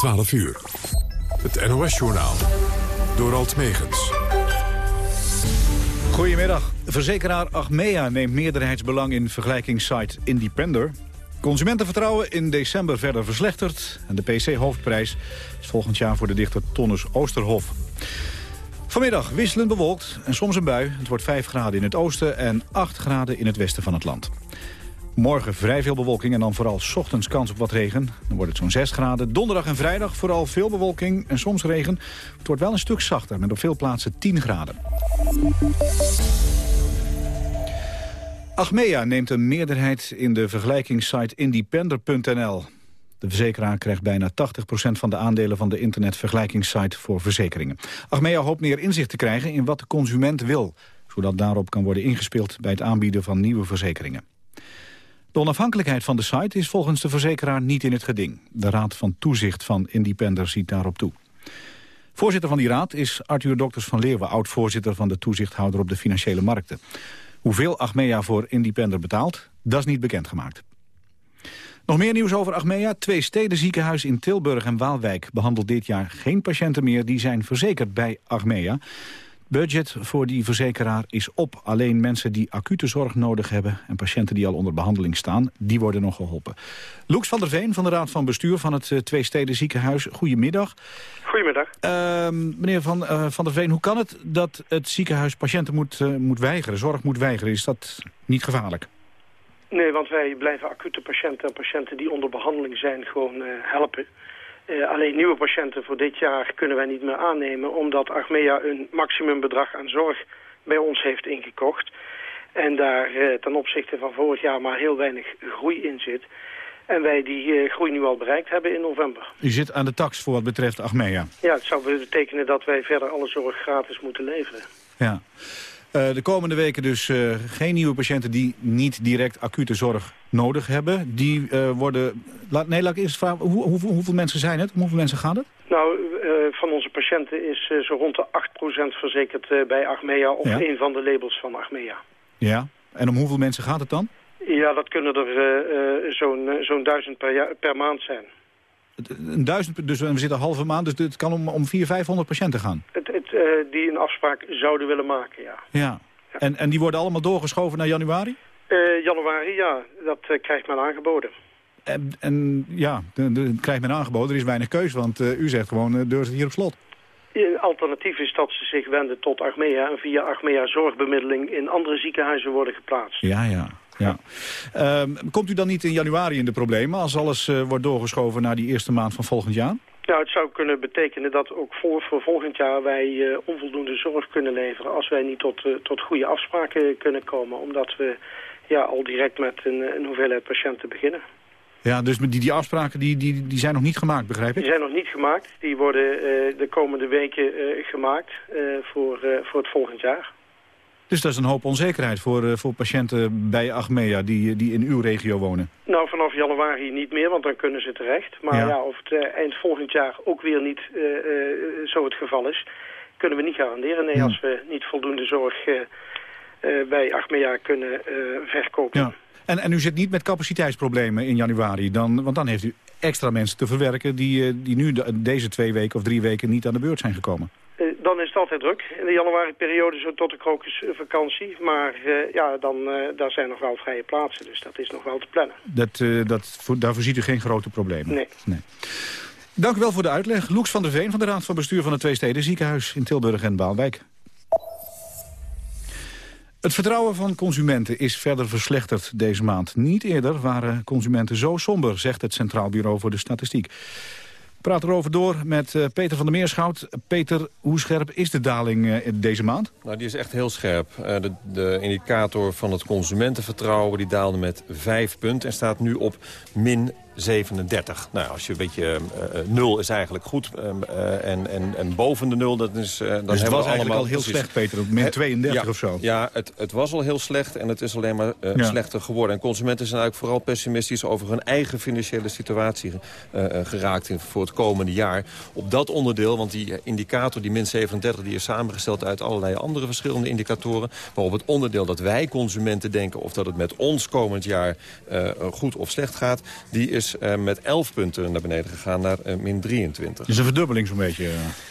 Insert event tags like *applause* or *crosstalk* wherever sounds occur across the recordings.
12 uur. Het NOS-journaal. Door Alt Megens. Goedemiddag. Verzekeraar Achmea neemt meerderheidsbelang in vergelijkingssite Independer. Consumentenvertrouwen in december verder verslechterd. En de PC-hoofdprijs is volgend jaar voor de dichter Tonnes Oosterhof. Vanmiddag wisselend bewolkt en soms een bui. Het wordt 5 graden in het oosten en 8 graden in het westen van het land. Morgen vrij veel bewolking en dan vooral ochtends kans op wat regen. Dan wordt het zo'n 6 graden. Donderdag en vrijdag vooral veel bewolking en soms regen. Het wordt wel een stuk zachter met op veel plaatsen 10 graden. Achmea neemt een meerderheid in de vergelijkingssite independer.nl. De verzekeraar krijgt bijna 80% van de aandelen van de internetvergelijkingssite voor verzekeringen. Achmea hoopt meer inzicht te krijgen in wat de consument wil, zodat daarop kan worden ingespeeld bij het aanbieden van nieuwe verzekeringen. De onafhankelijkheid van de site is volgens de verzekeraar niet in het geding. De Raad van Toezicht van Independer ziet daarop toe. Voorzitter van die raad is Arthur Dokters van Leeuwen... oud-voorzitter van de toezichthouder op de financiële markten. Hoeveel Achmea voor Independer betaalt, dat is niet bekendgemaakt. Nog meer nieuws over Achmea. Twee stedenziekenhuis in Tilburg en Waalwijk behandelt dit jaar geen patiënten meer die zijn verzekerd bij Achmea. Budget voor die verzekeraar is op. Alleen mensen die acute zorg nodig hebben... en patiënten die al onder behandeling staan, die worden nog geholpen. Loeks van der Veen van de Raad van Bestuur van het uh, Twee Steden Ziekenhuis. Goedemiddag. Goedemiddag. Uh, meneer van, uh, van der Veen, hoe kan het dat het ziekenhuis patiënten moet, uh, moet weigeren, zorg moet weigeren? Is dat niet gevaarlijk? Nee, want wij blijven acute patiënten en patiënten die onder behandeling zijn gewoon helpen. Uh, alleen nieuwe patiënten voor dit jaar kunnen wij niet meer aannemen... omdat Achmea een maximumbedrag aan zorg bij ons heeft ingekocht. En daar uh, ten opzichte van vorig jaar maar heel weinig groei in zit. En wij die uh, groei nu al bereikt hebben in november. U zit aan de tax voor wat betreft Achmea? Ja, het zou betekenen dat wij verder alle zorg gratis moeten leveren. Ja. Uh, de komende weken dus uh, geen nieuwe patiënten die niet direct acute zorg nodig hebben. Die uh, worden... La, nee, laat ik eerst vragen, hoe, hoe, hoeveel mensen zijn het? Om hoeveel mensen gaat het? Nou, van onze patiënten is zo rond de 8% verzekerd bij Achmea... of ja. een van de labels van Achmea. Ja, en om hoeveel mensen gaat het dan? Ja, dat kunnen er zo'n zo'n duizend per, per maand zijn. Een duizend, dus we zitten halve maand, dus het kan om, om 400, 500 patiënten gaan? Het, het, uh, die een afspraak zouden willen maken, ja. Ja, ja. En, en die worden allemaal doorgeschoven naar januari? Uh, januari, ja, dat uh, krijgt men aangeboden. En, en ja, dat krijgt men aangeboden, er is weinig keus, want u zegt gewoon, de deur zit hier op slot. Een alternatief is dat ze zich wenden tot Achmea en via Achmea zorgbemiddeling in andere ziekenhuizen worden geplaatst. Ja, ja. Ja. Um, komt u dan niet in januari in de problemen als alles uh, wordt doorgeschoven naar die eerste maand van volgend jaar? Nou, het zou kunnen betekenen dat ook voor, voor volgend jaar wij uh, onvoldoende zorg kunnen leveren... als wij niet tot, uh, tot goede afspraken kunnen komen. Omdat we ja, al direct met een, een hoeveelheid patiënten beginnen. Ja, dus die, die afspraken die, die, die zijn nog niet gemaakt, begrijp ik? Die zijn nog niet gemaakt. Die worden de komende weken gemaakt voor, voor het volgend jaar. Dus dat is een hoop onzekerheid voor, uh, voor patiënten bij Achmea die, die in uw regio wonen. Nou, vanaf januari niet meer, want dan kunnen ze terecht. Maar ja, ja of het uh, eind volgend jaar ook weer niet zo het geval is... kunnen we niet garanderen. Nee, ja. als we niet voldoende zorg bij Achmea kunnen verkopen. Ja. En, en u zit niet met capaciteitsproblemen in januari, dan, want dan heeft u extra mensen te verwerken... die, die nu de, deze twee weken of drie weken niet aan de beurt zijn gekomen. Dan is het altijd druk. In de januari-periode zo tot de krokusvakantie. Maar uh, ja, dan, uh, daar zijn nog wel vrije plaatsen. Dus dat is nog wel te plannen. Dat, uh, dat, daarvoor ziet u geen grote problemen? Nee. nee. Dank u wel voor de uitleg. Loeks van der Veen van de Raad van Bestuur van het Twee Steden Ziekenhuis in Tilburg en Baalwijk. Het vertrouwen van consumenten is verder verslechterd deze maand. Niet eerder waren consumenten zo somber, zegt het Centraal Bureau voor de Statistiek. Ik praat erover door met uh, Peter van der Meerschout. Peter, hoe scherp is de daling uh, deze maand? Nou, die is echt heel scherp. Uh, de, de, indicator van het consumentenvertrouwen die daalde met 5 punten... en staat nu op min 37. Nou, als je een beetje... Uh, nul is eigenlijk goed. Uh, en, en, en boven de nul, dat is... Dan dus het was eigenlijk al heel precies, slecht, Peter. Min 32 ja, of zo. Ja, het, het was al heel slecht en het is alleen maar ja. slechter geworden. En consumenten zijn eigenlijk vooral pessimistisch... over hun eigen financiële situatie geraakt in, voor het komende jaar. Op dat onderdeel, want die indicator, die min 37... die is samengesteld uit allerlei andere verschillende indicatoren. Maar op het onderdeel dat wij consumenten denken... of dat het met ons komend jaar goed of slecht gaat... die is is met 11 punten naar beneden gegaan naar min 23. Dat is een verdubbeling zo'n beetje.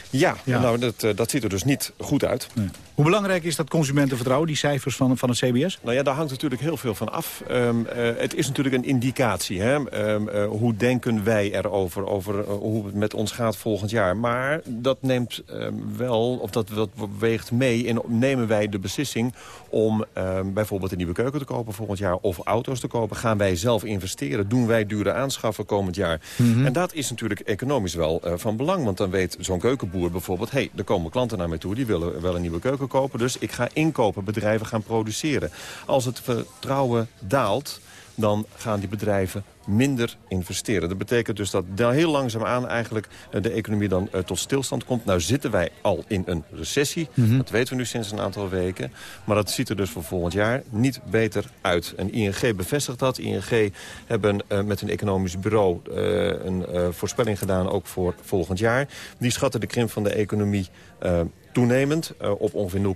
Ja, nou, dat, dat ziet er dus niet goed uit. Nee. Hoe belangrijk is dat consumentenvertrouwen, die cijfers van, van het CBS? Nou ja, daar hangt natuurlijk heel veel van af. Ehm, het is natuurlijk een indicatie. Hè? Ehm, hoe denken wij erover, over hoe het met ons gaat volgend jaar. Maar dat neemt ehm, wel, of dat, dat weegt mee... en nemen wij de beslissing om bijvoorbeeld een nieuwe keuken te kopen volgend jaar... of auto's te kopen. Gaan wij zelf investeren? Doen wij dure aanschaffen komend jaar? Mhm. En dat is natuurlijk economisch wel uh, van belang. Want dan weet zo'n keukenboer bijvoorbeeld... hé, hey, er komen klanten naar mij toe, die willen wel een nieuwe keuken kopen. Dus ik ga inkopen, bedrijven gaan produceren. Als het vertrouwen daalt dan gaan die bedrijven minder investeren. Dat betekent dus dat heel langzaamaan eigenlijk eh, de economie dan eh, tot stilstand komt. Nou zitten wij al in een recessie. Mhm. Dat weten we nu sinds een aantal weken. Maar dat ziet er dus voor volgend jaar niet beter uit. En ING bevestigt dat. ING hebben uh, met een economisch bureau een voorspelling gedaan ook voor volgend jaar. Die schatten de krimp van de economie toenemend op ongeveer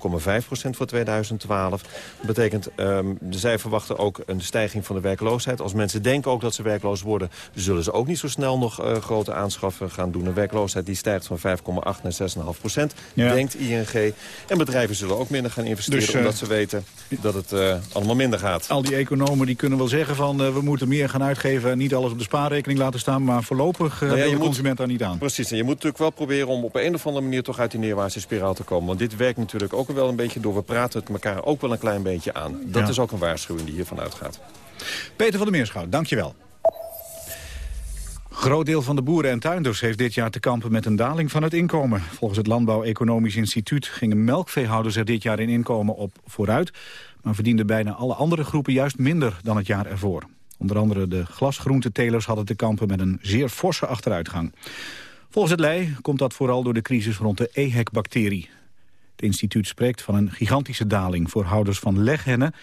0,5% voor 2012. Dat betekent, um, zij verwachten ook een stijging van de werkloosheid. Als mensen denken ook dat ze werkloos worden... zullen ze ook niet zo snel nog uh, grote aanschaffen gaan doen. Een werkloosheid die stijgt van 5,8 naar 6,5 procent, denkt ING. En bedrijven zullen ook minder gaan investeren... Dus, uh, omdat ze weten dat het uh, allemaal minder gaat. Al die economen die kunnen wel zeggen van... we moeten meer gaan uitgeven en niet alles op de spaarrekening laten staan... maar voorlopig nou ja, je de consument daar niet aan. Precies, en je moet natuurlijk wel proberen om op een of andere manier... toch uit die neerwaartse spiraal te komen. Want dit werkt natuurlijk ook wel een beetje door. We praten het elkaar ook wel een klein beetje aan. Dat is ook een waarschuwing die hiervan uitgaat. Peter van der Meerschout, dankjewel. Groot deel van de boeren en tuinders heeft dit jaar te kampen met een daling van het inkomen. Volgens het Landbouw Economisch Instituut gingen melkveehouders er dit jaar in inkomen op vooruit, maar verdienden bijna alle andere groepen juist minder dan het jaar ervoor. Onder andere de glasgroentetelers hadden te kampen met een zeer forse achteruitgang. Volgens het LEI komt dat vooral door de crisis rond de EHEC-bacterie. Het instituut spreekt van een gigantische daling voor houders van leghennen.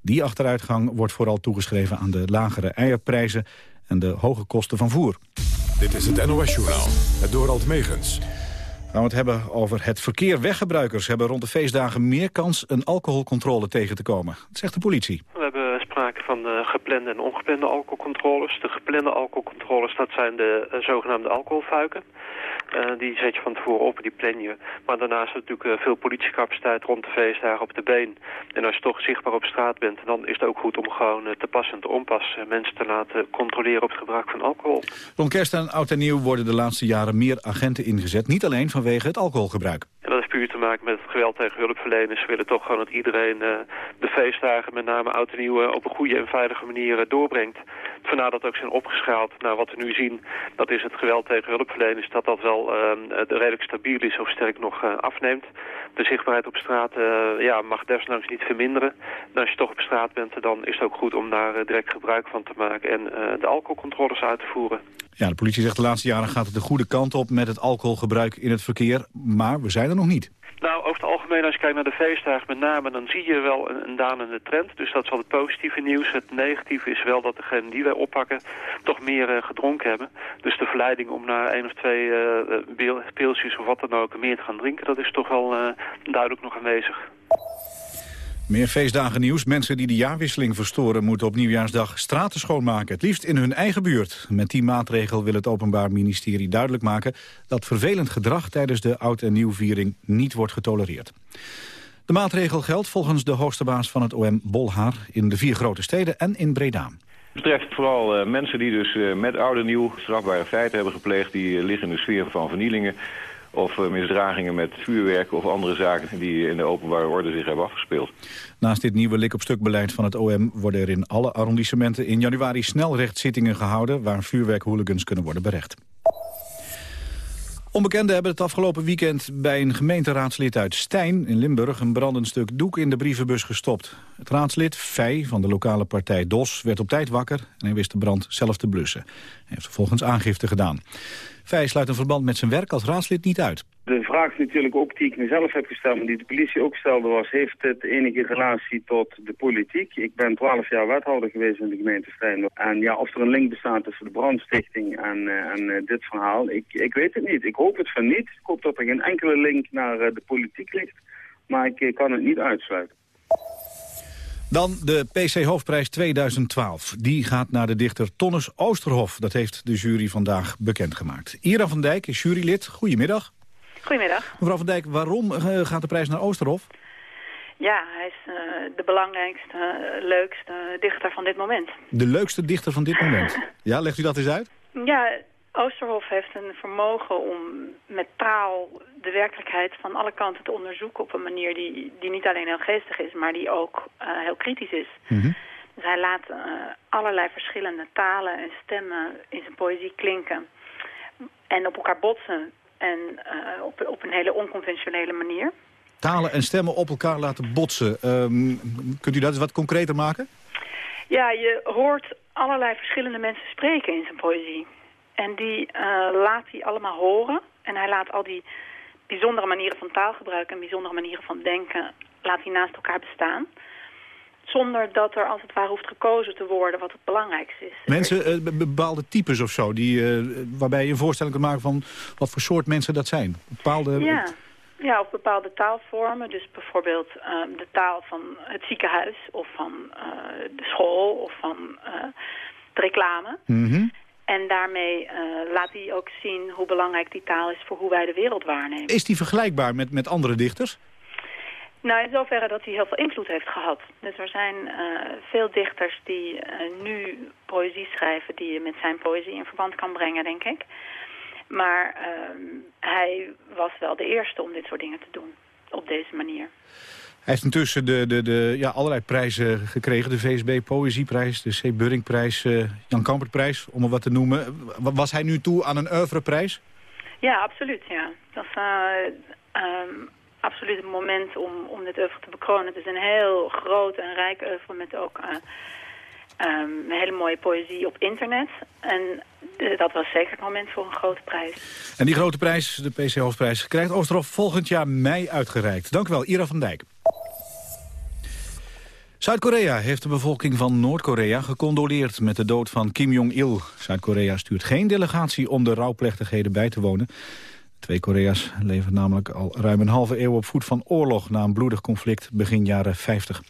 Die achteruitgang wordt vooral toegeschreven aan de lagere eierprijzen en de hoge kosten van voer. Dit is het NOS-journaal, het Dorald Megens. Gaan we het hebben over het verkeer. Weggebruikers hebben rond de feestdagen meer kans een alcoholcontrole tegen te komen. Dat zegt de politie. We hebben sprake van uh, geplande en ongeplande alcoholcontroles. De geplande alcoholcontroles, dat zijn de uh, zogenaamde alcoholfuiken. Uh, die zet je van tevoren op, die plan je. Maar daarnaast is natuurlijk uh, veel politiecapaciteit rond de feestdagen op de been. En als je toch zichtbaar op straat bent, dan is het ook goed om gewoon uh, te passen en te onpassen. Mensen te laten controleren op het gebruik van alcohol. Rond kerst en oud en nieuw worden de laatste jaren meer agenten ingezet. Niet alleen vanwege het alcoholgebruik. En dat heeft puur te maken met het geweld tegen hulpverleners. Ze willen toch gewoon dat iedereen de feestdagen, met name oud en nieuw, op een goede en veilige manier doorbrengt. Vandaar dat ook zijn opgeschaald naar wat we nu zien. Dat is het geweld tegen hulpverleners, dat dat wel uh, redelijk stabiel is of sterk nog uh, afneemt. De zichtbaarheid op straat uh, ja, mag desondanks niet verminderen. En als je toch op straat bent, dan is het ook goed om daar direct gebruik van te maken en de alcoholcontroles uit te voeren. Ja, de politie zegt de laatste jaren gaat het de goede kant op met het alcoholgebruik in het verkeer. Maar we zijn er nog niet. Nou, over het algemeen, als je kijkt naar de feestdagen met name, dan zie je wel een, een dalende trend. Dus dat is wel het positieve nieuws. Het negatieve is wel dat degenen die wij oppakken toch meer uh, gedronken hebben. Dus de verleiding om na één of twee uh, pilsjes of wat dan ook meer te gaan drinken, dat is toch wel uh, duidelijk nog aanwezig. Meer feestdagen nieuws. Mensen die de jaarwisseling verstoren moeten op nieuwjaarsdag straten schoonmaken. Het liefst in hun eigen buurt. Met die maatregel wil het Openbaar Ministerie duidelijk maken... dat vervelend gedrag tijdens de oud- en nieuwviering niet wordt getolereerd. De maatregel geldt volgens de hoogste baas van het OM Bolhaar... in de vier grote steden en in Breda. Het betreft vooral uh, mensen die dus uh, met oud en nieuw strafbare feiten hebben gepleegd... die uh, liggen in de sfeer van vernielingen of uh, misdragingen met vuurwerk of andere zaken die in de openbare orde zich hebben afgespeeld. Naast dit nieuwe lik-op-stuk beleid van het OM worden er in alle arrondissementen in januari snelrechtszittingen gehouden waar vuurwerkhooligans kunnen worden berecht. Onbekenden hebben het afgelopen weekend bij een gemeenteraadslid uit Stijn in Limburg een brandend stuk doek in de brievenbus gestopt. Het raadslid, Fij van de lokale partij DOS, werd op tijd wakker en hij wist de brand zelf te blussen. Hij heeft vervolgens aangifte gedaan. Vij sluit een verband met zijn werk als raadslid niet uit. De vraag natuurlijk ook die ik mezelf heb gesteld, maar die de politie ook stelde was... heeft het enige relatie tot de politiek? Ik ben twaalf jaar wethouder geweest in de gemeente Stijn. En ja, of er een link bestaat tussen de brandstichting en, uh, en uh, dit verhaal, ik, ik weet het niet. Ik hoop het van niet. Ik hoop dat er geen enkele link naar uh, de politiek ligt. Maar ik kan het niet uitsluiten. Dan de PC-hoofdprijs 2012. Die gaat naar de dichter Tonnes Oosterhof. Dat heeft de jury vandaag bekendgemaakt. Ira van Dijk is jurylid. Goedemiddag. Goedemiddag. Mevrouw van Dijk, waarom eh, gaat de prijs naar Oosterhof? Ja, hij is uh, de belangrijkste, leukste dichter van dit moment. De leukste dichter van dit moment? *laughs* ja, legt u dat eens uit? Ja, Oosterhof heeft een vermogen om met taal de werkelijkheid van alle kanten te onderzoeken op een manier die, die niet alleen heel geestig is, maar die ook uh, heel kritisch is. Mm Dus hij laat allerlei verschillende talen en stemmen in zijn poëzie klinken en op elkaar botsen en uh, op, op een hele onconventionele manier. Talen en stemmen op elkaar laten botsen. Um, kunt u dat eens wat concreter maken? Ja, je hoort allerlei verschillende mensen spreken in zijn poëzie. En die uh, laat hij allemaal horen. En hij laat al die bijzondere manieren van taalgebruik en bijzondere manieren van denken... laat hij naast elkaar bestaan. Zonder dat er als het ware hoeft gekozen te worden wat het belangrijkste is. Mensen, uh, bepaalde types of zo, die, uh, waarbij je een voorstelling kunt maken van wat voor soort mensen dat zijn? Bepaalde... Ja. Ja, of bepaalde taalvormen. Dus bijvoorbeeld uh, de taal van het ziekenhuis of van de school of van de reclame. Mm -hmm. En daarmee laat hij ook zien hoe belangrijk die taal is voor hoe wij de wereld waarnemen. Is die vergelijkbaar met, met andere dichters? Nou, in zoverre dat hij heel veel invloed heeft gehad. Dus er zijn veel dichters die nu poëzie schrijven die je met zijn poëzie in verband kan brengen, denk ik. Maar uh, hij was wel de eerste om dit soort dingen te doen. Op deze manier. Hij heeft intussen de, de, de, ja, allerlei prijzen gekregen. De VSB Poëzieprijs, de C. Buringprijs, uh, Jan Kampertprijs, om er wat te noemen. Was hij nu toe aan een oeuvreprijs? Ja, absoluut. Ja. Dat is um, absoluut het moment om, om dit oeuvre te bekronen. Het is een heel groot en rijk oeuvre met ook... Uh, Um, een hele mooie poëzie op internet. En uh, dat was zeker het moment voor een grote prijs. En die grote prijs, de PC Hoofdprijs, krijgt Oosterhof volgend jaar mei uitgereikt. Dank u wel, Ira van Dijk. Zuid-Korea heeft de bevolking van Noord-Korea gecondoleerd met de dood van Kim Jong-il. Zuid-Korea stuurt geen delegatie om de rouwplechtigheden bij te wonen. Twee Korea's leven namelijk al ruim een halve eeuw op voet van oorlog... na een bloedig conflict begin jaren 50.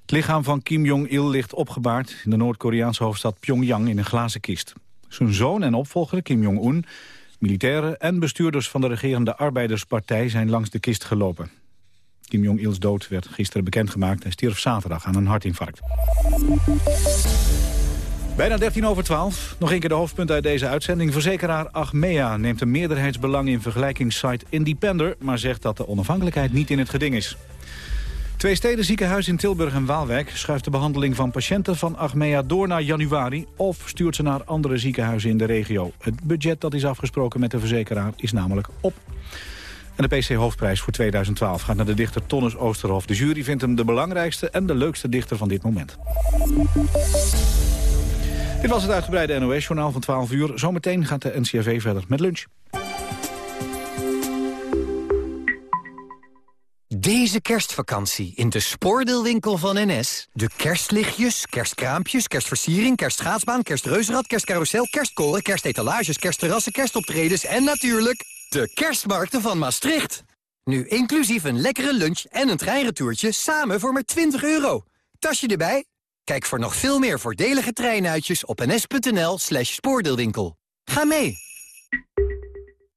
Het lichaam van Kim Jong-il ligt opgebaard in de Noord-Koreaanse hoofdstad Pyongyang in een glazen kist. Zijn zoon en opvolger Kim Jong-un, militairen en bestuurders van de regerende Arbeiderspartij zijn langs de kist gelopen. Kim Jong-ils dood werd gisteren bekendgemaakt. Hij stierf zaterdag aan een hartinfarct. Bijna 13 over 12. Nog een keer de hoofdpunt uit deze uitzending. Verzekeraar Achmea neemt een meerderheidsbelang in vergelijkingssite Independer... maar zegt dat de onafhankelijkheid niet in het geding is. Twee steden ziekenhuis in Tilburg en Waalwijk schuift de behandeling van patiënten van Achmea door naar januari of stuurt ze naar andere ziekenhuizen in de regio. Het budget dat is afgesproken met de verzekeraar is namelijk op. En de PC-hoofdprijs voor 2012 gaat naar de dichter Tonnes Oosterhof. De jury vindt hem de belangrijkste en de leukste dichter van dit moment. Dit was het uitgebreide NOS-journaal van 12 uur. Zometeen gaat de NCRV verder met lunch. Deze kerstvakantie in de spoordeelwinkel van NS. De kerstlichtjes, kerstkraampjes, kerstversiering, kerstschaatsbaan, kerstreuzenrad, kerstcarousel, kerstkoren, kerstetalages, kerstterrassen, kerstoptredens en natuurlijk de kerstmarkten van Maastricht. Nu inclusief een lekkere lunch en een treinretourtje samen voor maar 20 euro. Tasje erbij? Kijk voor nog veel meer voordelige treinuitjes op ns.nl slash spoordeelwinkel. Ga mee!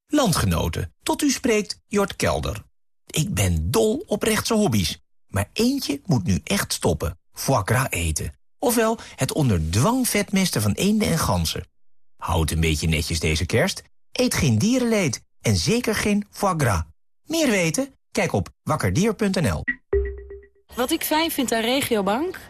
Landgenoten, tot u spreekt Jort Kelder. Ik ben dol op rechtse hobby's. Maar eentje moet nu echt stoppen. Foie gras eten. Ofwel het onder dwang vetmesten van eenden en ganzen. Houd een beetje netjes deze kerst. Eet geen dierenleed. En zeker geen foie gras. Meer weten? Kijk op wakkerdier.nl. Wat ik fijn vind aan Regiobank?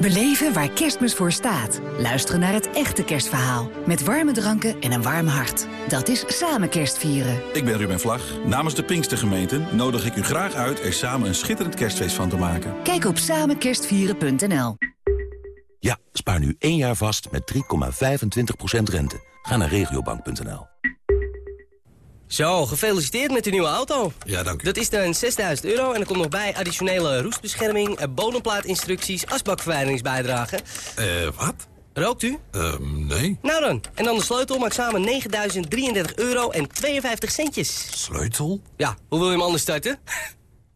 Beleven waar kerstmis voor staat. Luisteren naar het echte kerstverhaal. Met warme dranken en een warm hart. Dat is samen kerstvieren. Ik ben Ruben Vlag. Namens de Pinkstergemeente nodig ik u graag uit... er samen een schitterend kerstfeest van te maken. Kijk op samenkerstvieren.nl Ja, spaar nu één jaar vast met 3,25% rente. Ga naar regiobank.nl. Zo, gefeliciteerd met de nieuwe auto. Ja, dank u. Dat is dan 6000 euro en er komt nog bij additionele roestbescherming, eh, bodemplaatinstructies, asbakverwijderingsbijdrage. Eh, wat? Rookt u? Ehm, nee. Nou dan, en dan de sleutel maakt samen 9033 euro en 52 centjes. Sleutel? Ja, hoe wil je hem anders starten?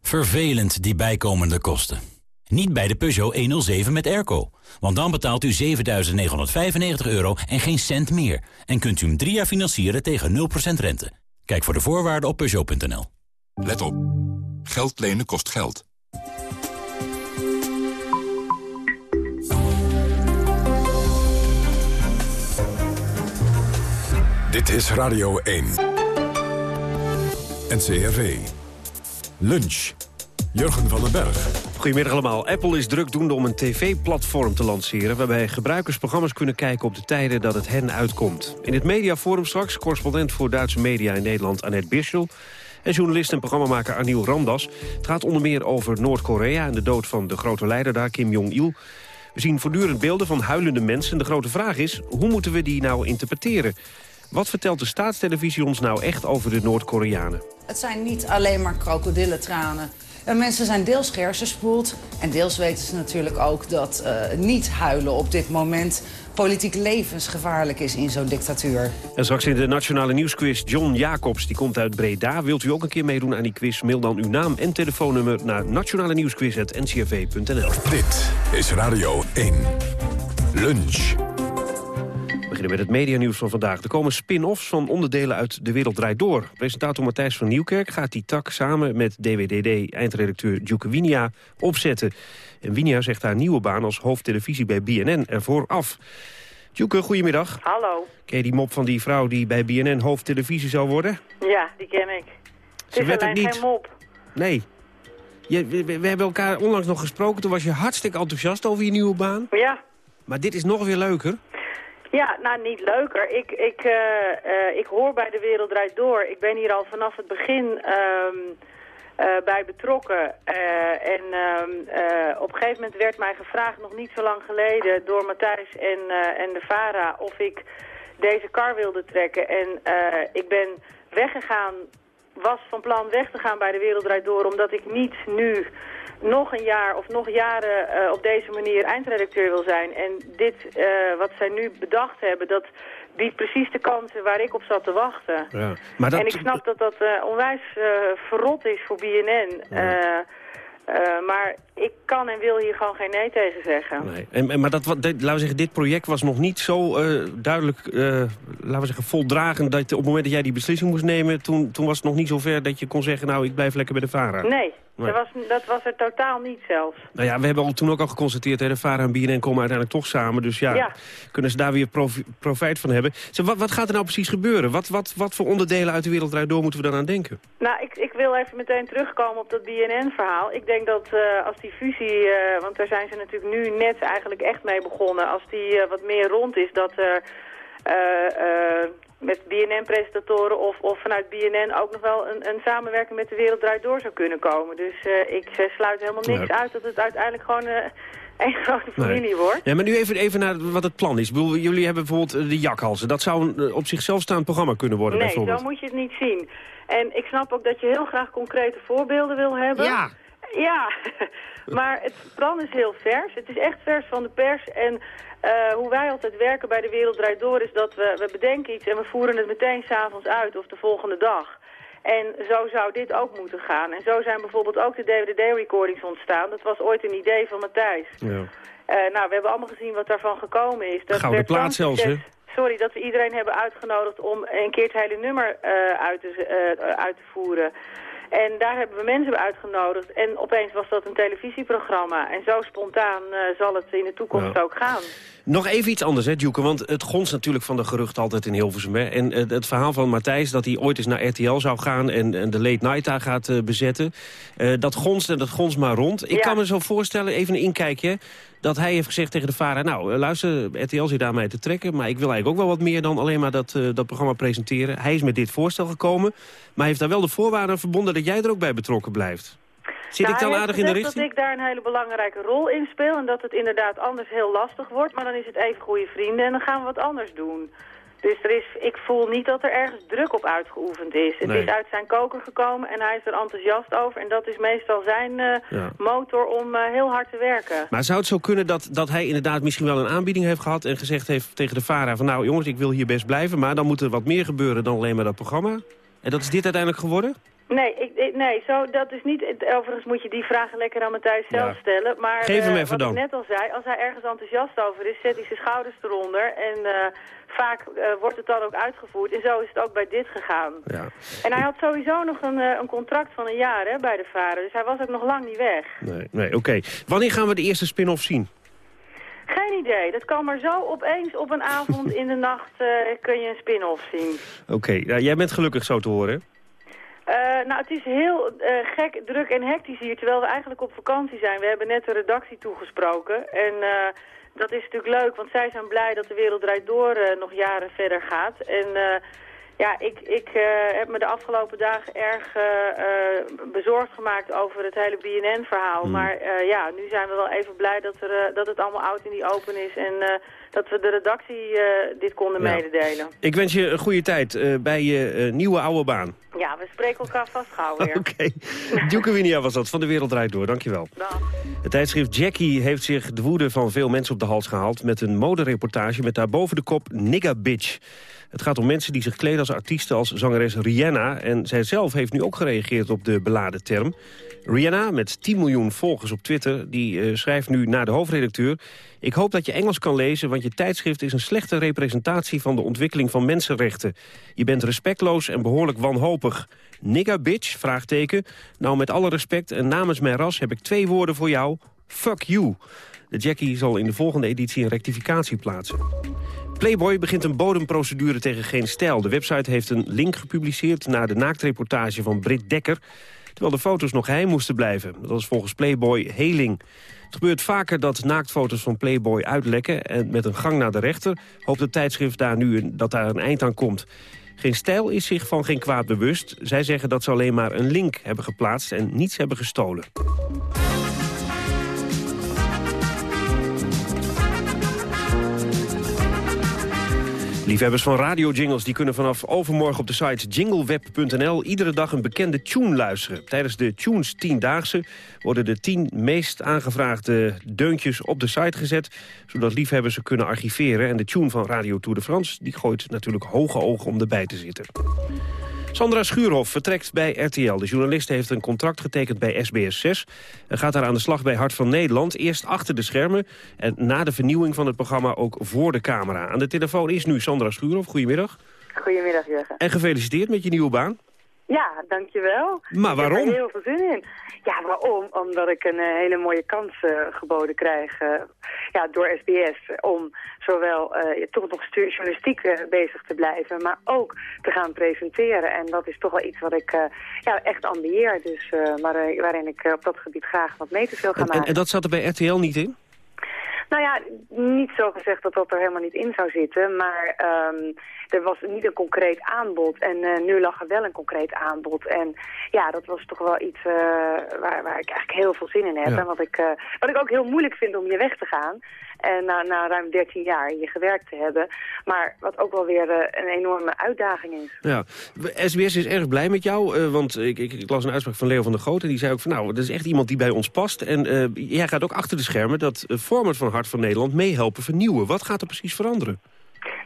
Vervelend, die bijkomende kosten. Niet bij de Peugeot 107 met airco. Want dan betaalt u 7.995 euro en geen cent meer. En kunt u hem drie jaar financieren tegen 0% rente. Kijk voor de voorwaarden op Peugeot.nl. Let op. Geld lenen kost geld. Dit is Radio 1. NCRV. Lunch. Jurgen van den Berg. Goedemiddag allemaal. Apple is drukdoende om een tv-platform te lanceren... waarbij gebruikers programma's kunnen kijken op de tijden dat het hen uitkomt. In het mediaforum straks correspondent voor Duitse media in Nederland Annette Birschel... en journalist en programmamaker Arniel Ramdas. Het gaat onder meer over Noord-Korea en de dood van de grote leider daar, Kim Jong-il. We zien voortdurend beelden van huilende mensen. De grote vraag is, hoe moeten we die nou interpreteren? Wat vertelt de staatstelevisie ons nou echt over de Noord-Koreanen? Het zijn niet alleen maar krokodillentranen. En mensen zijn deels gehersenspoeld. En deels weten ze natuurlijk ook dat uh, niet huilen op dit moment politiek levensgevaarlijk is in zo'n dictatuur. En straks in de Nationale Nieuwsquiz John Jacobs, die komt uit Breda. Wilt u ook een keer meedoen aan die quiz? Mail dan uw naam en telefoonnummer naar nationale nieuwsquiz.ncrv.nl. Dit is Radio 1. Lunch. Beginnen met het medianieuws van vandaag. Er komen spin-offs van onderdelen uit De Wereld Draait Door. Presentator Matthijs van Nieuwkerk gaat die tak samen met DWDD-eindredacteur Djoeke Winia opzetten. En Winia zegt haar nieuwe baan als hoofdtelevisie bij BNN ervoor af. Djoeke, goedemiddag. Hallo. Ken je die mop van die vrouw die bij BNN hoofdtelevisie zou worden? Ja, die ken ik. Het Ze is werd het niet. geen mop. Nee. Je, we, we hebben elkaar onlangs nog gesproken. Toen was je hartstikke enthousiast over je nieuwe baan. Ja. Maar dit is nog weer leuker. Ja, nou niet leuker. Ik, ik, eh, eh, ik hoor bij De Wereld Draait Door. Ik ben hier al vanaf het begin ehm, eh, bij betrokken. En ehm, eh, op een gegeven moment werd mij gevraagd, nog niet zo lang geleden, door Matthijs en, en de VARA, of ik deze kar wilde trekken. En ik ben weggegaan, was van plan weg te gaan bij De Wereld Draait Door, omdat ik niet nu nog een jaar of nog jaren eh, op deze manier eindredacteur wil zijn. En dit, eh, wat zij nu bedacht hebben, dat biedt precies de kansen waar ik op zat te wachten. Ja. Maar dat, En ik snap dat dat eh, onwijs verrot is voor BNN. Eh, maar ik kan en wil hier gewoon geen nee tegen zeggen. Nee. En, en- maar dat, wat- dit- laten we zeggen, dit project was nog niet zo eh, duidelijk, eh, laten we zeggen, voldragend... dat op het moment dat jij die beslissing moest nemen... Toen, toen was het nog niet zo ver dat je kon zeggen, nou, ik blijf lekker bij de VARA. Nee, Nee. Dat, was, dat was er totaal niet zelfs. Nou ja, we hebben al, toen ook al geconstateerd, hè, de VARA en BNN komen uiteindelijk toch samen. Dus ja, Ja. kunnen ze daar weer profi- profijt van hebben. Zeg, wat, wat gaat er nou precies gebeuren? Wat, wat, wat voor onderdelen uit de wereld draait door moeten we dan aan denken? Nou, ik, ik wil even meteen terugkomen op dat BNN-verhaal. Ik denk dat eh, als die fusie, eh, want daar zijn ze natuurlijk nu net eigenlijk echt mee begonnen. Als die eh, wat meer rond is, dat er met BNN-presentatoren of, of vanuit BNN ook nog wel een, een samenwerking met de Wereld Draait Door zou kunnen komen. Dus eh, ik eh, sluit helemaal niks Nee. uit dat het uiteindelijk gewoon eh *laughs* één grote familie wordt. Ja, maar nu even, even naar wat het plan is. Ik bedoel, jullie hebben bijvoorbeeld de jakhalzen. Dat zou een op zichzelf staand programma kunnen worden Nee, bijvoorbeeld. zo moet je het niet zien. En ik snap ook dat je heel graag concrete voorbeelden wil hebben. Ja. Ja, *laughs* maar het plan is heel vers. Het is echt vers van de pers. En eh, hoe wij altijd werken bij De Wereld Draait Door is dat we, we bedenken iets en we voeren het meteen s'avonds uit of de volgende dag. En zo zou dit ook moeten gaan. En zo zijn bijvoorbeeld ook de DVD-recordings ontstaan. Dat was ooit een idee van Matthijs. Ja. Eh, nou, we hebben allemaal gezien wat daarvan gekomen is. Dat Gouden werd zo'n plaat zelfs, hè? Sorry, dat we iedereen hebben uitgenodigd om een keer het hele nummer eh, uit, te, uit te voeren. En daar hebben we mensen bij uitgenodigd. En opeens was dat een televisieprogramma. En zo spontaan eh, zal het in de toekomst ook gaan. Nog even iets anders, hè, Djoeke, want het gonst natuurlijk van de geruchten altijd in Hilversum. Hè. En eh, het verhaal van Matthijs dat hij ooit eens naar RTL zou gaan... en, en de late night daar gaat eh, bezetten, dat gonst en dat gonst maar rond. Ik Ja. kan me zo voorstellen, even een inkijkje... dat hij heeft gezegd tegen de vader... nou, eh, luister, RTL zit daarmee te trekken... maar ik wil eigenlijk ook wel wat meer dan alleen maar dat, eh, dat programma presenteren. Hij is met dit voorstel gekomen, maar heeft daar wel de voorwaarden aan verbonden... dat jij er ook bij betrokken blijft. Zit Nou, ik dan hij aardig in de richting? dat ik daar een hele belangrijke rol in speel. En dat het inderdaad anders heel lastig wordt. Maar dan is het even goede vrienden en dan gaan we wat anders doen. Dus er is, ik voel niet dat er ergens druk op uitgeoefend is. Het Nee. is uit zijn koker gekomen en hij is er enthousiast over. En dat is meestal zijn eh, Ja. motor om eh, heel hard te werken. Maar zou het zo kunnen dat, dat hij inderdaad misschien wel een aanbieding heeft gehad... en gezegd heeft tegen de VARA van nou jongens, ik wil hier best blijven... maar dan moet er wat meer gebeuren dan alleen maar dat programma? En dat is dit uiteindelijk geworden? Nee, ik, nee zo, dat is niet... Overigens moet je die vragen lekker aan Matthijs zelf Ja. stellen. Maar Geef hem eh, even wat dan. ik net al zei, als hij ergens enthousiast over is... zet hij zijn schouders eronder. En eh, vaak eh, wordt het dan ook uitgevoerd. En zo is het ook bij dit gegaan. Ja. En hij had sowieso nog een, een contract van een jaar hè, bij de varen. Dus hij was ook nog lang niet weg. Nee, nee oké. Wanneer gaan we de eerste spin-off zien? Geen idee. Dat kan maar zo opeens op een avond in de *laughs* nacht kun je een spin-off zien. Oké, ja, jij bent gelukkig zo te horen. Eh, nou, het is heel eh, gek, druk en hectisch hier, terwijl we eigenlijk op vakantie zijn. We hebben net de redactie toegesproken en eh, dat is natuurlijk leuk, want zij zijn blij dat de wereld draait door nog jaren verder gaat. En ja, ik, ik eh, heb me de afgelopen dagen erg eh, eh, bezorgd gemaakt over het hele BNN-verhaal. Maar eh, ja, nu zijn we wel even blij dat, er, dat het allemaal oud in die open is en dat we de redactie dit konden mededelen. Ik wens je een goede tijd bij je nieuwe oude baan. Ja, we spreken elkaar vast gauw weer. *laughs* Oké. Duke Winia was dat, van De Wereld Draait Door. Dankjewel. Het tijdschrift Jackie heeft zich de woede van veel mensen op de hals gehaald... met een modereportage met daarboven de kop Nigga Bitch. Het gaat om mensen die zich kleden als artiesten als zangeres Rihanna... en zij zelf heeft nu ook gereageerd op de beladen term. Rihanna, met 10 miljoen volgers op Twitter, die eh, schrijft nu naar de hoofdredacteur... Ik hoop dat je Engels kan lezen, want je tijdschrift is een slechte representatie van de ontwikkeling van mensenrechten. Je bent respectloos en behoorlijk wanhopig. Nigga bitch, vraagteken. Nou, met alle respect en namens mijn ras heb ik twee woorden voor jou. Fuck you. De Jackie zal in de volgende editie een rectificatie plaatsen. Playboy begint een bodemprocedure tegen Geen Stijl. De website heeft een link gepubliceerd naar de naaktreportage van Britt Dekker... terwijl de foto's nog geheim moesten blijven. Dat is volgens Playboy heling. Het gebeurt vaker dat naaktfoto's van Playboy uitlekken... en met een gang naar de rechter hoopt het tijdschrift daar nu dat daar een eind aan komt. Geen Stijl is zich van geen kwaad bewust. Zij zeggen dat ze alleen maar een link hebben geplaatst en niets hebben gestolen. Liefhebbers van radio-jingles die kunnen vanaf overmorgen op de site jingleweb.nl iedere dag een bekende tune luisteren. Tijdens de Tunes 10-daagse worden de 10 meest aangevraagde deuntjes op de site gezet, zodat liefhebbers ze kunnen archiveren. En de tune van Radio Tour de France die gooit natuurlijk hoge ogen om erbij te zitten. Sandra Schuurhoff vertrekt bij RTL. De journalist heeft een contract getekend bij SBS 6... en gaat daar aan de slag bij Hart van Nederland. Eerst achter de schermen en na de vernieuwing van het programma ook voor de camera. Aan de telefoon is nu Sandra Schuurhoff. Goedemiddag. Goedemiddag, Jurgen. En gefeliciteerd met je nieuwe baan. Ja, dankjewel. Maar waarom? Ik heb er heel veel zin in. Ja, waarom? Omdat ik een eh, hele mooie kans eh, geboden krijg eh, ja, door SBS om zowel eh, toch nog journalistiek bezig te blijven, maar ook te gaan presenteren. En dat is toch wel iets wat ik ja, echt ambieer. Dus, maar, waarin ik op dat gebied graag wat mee te veel ga En, en, maken. en dat zat er bij RTL niet in? Nou ja, niet zo gezegd dat dat er helemaal niet in zou zitten, maar ehm, er was niet een concreet aanbod. En eh, nu lag er wel een concreet aanbod. En ja, dat was toch wel iets eh, waar, waar ik eigenlijk heel veel zin in heb. Ja. En wat ik, eh, wat ik ook heel moeilijk vind om hier weg te gaan. En na, na ruim 13 jaar hier gewerkt te hebben. Maar wat ook wel weer eh, een enorme uitdaging is. Ja, SBS is erg blij met jou, eh, want ik, ik, ik las een uitspraak van Leo van der Goot... en die zei ook van nou, dat is echt iemand die bij ons past. En eh, jij gaat ook achter de schermen dat eh, format van Hart van Nederland meehelpen vernieuwen. Wat gaat er precies veranderen?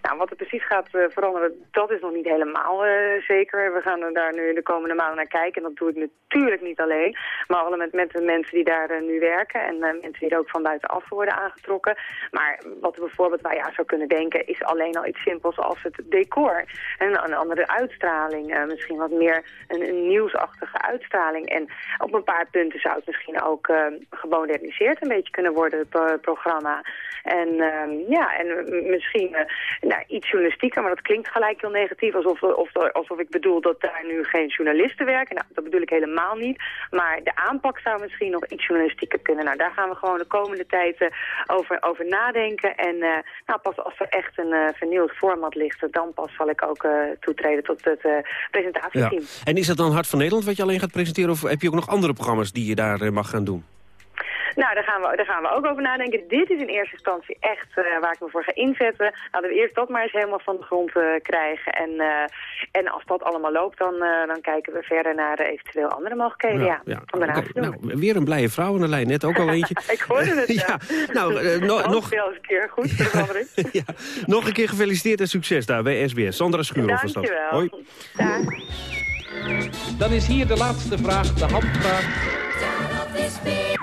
Nou, wat er precies gaat eh, veranderen, dat is nog niet helemaal eh, zeker. We gaan daar nu de komende maanden naar kijken. En dat doe ik natuurlijk niet alleen. Maar allemaal met, met de mensen die daar eh, nu werken. En mensen die er ook van buitenaf worden aangetrokken. Maar wat bijvoorbeeld waar je zou kunnen denken... is alleen al iets simpels als het decor. En een andere uitstraling. misschien wat meer een, nieuwsachtige uitstraling. En op een paar punten zou het misschien ook eh, gemoderniseerd een beetje kunnen worden, het programma. En ehm, ja, en misschien iets journalistieker, maar dat klinkt gelijk heel negatief. Alsof, of, alsof ik bedoel dat daar nu geen journalisten werken. Nou, dat bedoel ik helemaal niet. Maar de aanpak zou misschien nog iets journalistieker kunnen. Nou, daar gaan we gewoon de komende tijd eh, over, over nadenken. En eh, nou, pas als er echt een eh, vernieuwd format ligt, dan pas zal ik ook toetreden tot het presentatieteam. En is dat dan Hart van Nederland wat je alleen gaat presenteren... of heb je ook nog andere programma's die je daar mag gaan doen? Nou, daar gaan, we, daar gaan we ook over nadenken. Dit is in eerste instantie echt uh, waar ik me voor ga inzetten. Laten we eerst dat maar eens helemaal van de grond uh, krijgen. En, uh, en als dat allemaal loopt, dan, dan kijken we verder naar eventueel andere mogelijkheden. Ja, ja. Om okay. nou, weer een blije vrouw aan de lijn, net ook al eentje. *laughs* ik hoorde het, *laughs* ja. Nou, *laughs* no, nog... een keer goed, voor ja. Nog een keer gefeliciteerd en succes daar bij SBS. Sandra Schuurhoff was dat. Hoi. Dag. Dan is hier de laatste vraag, de handvraag.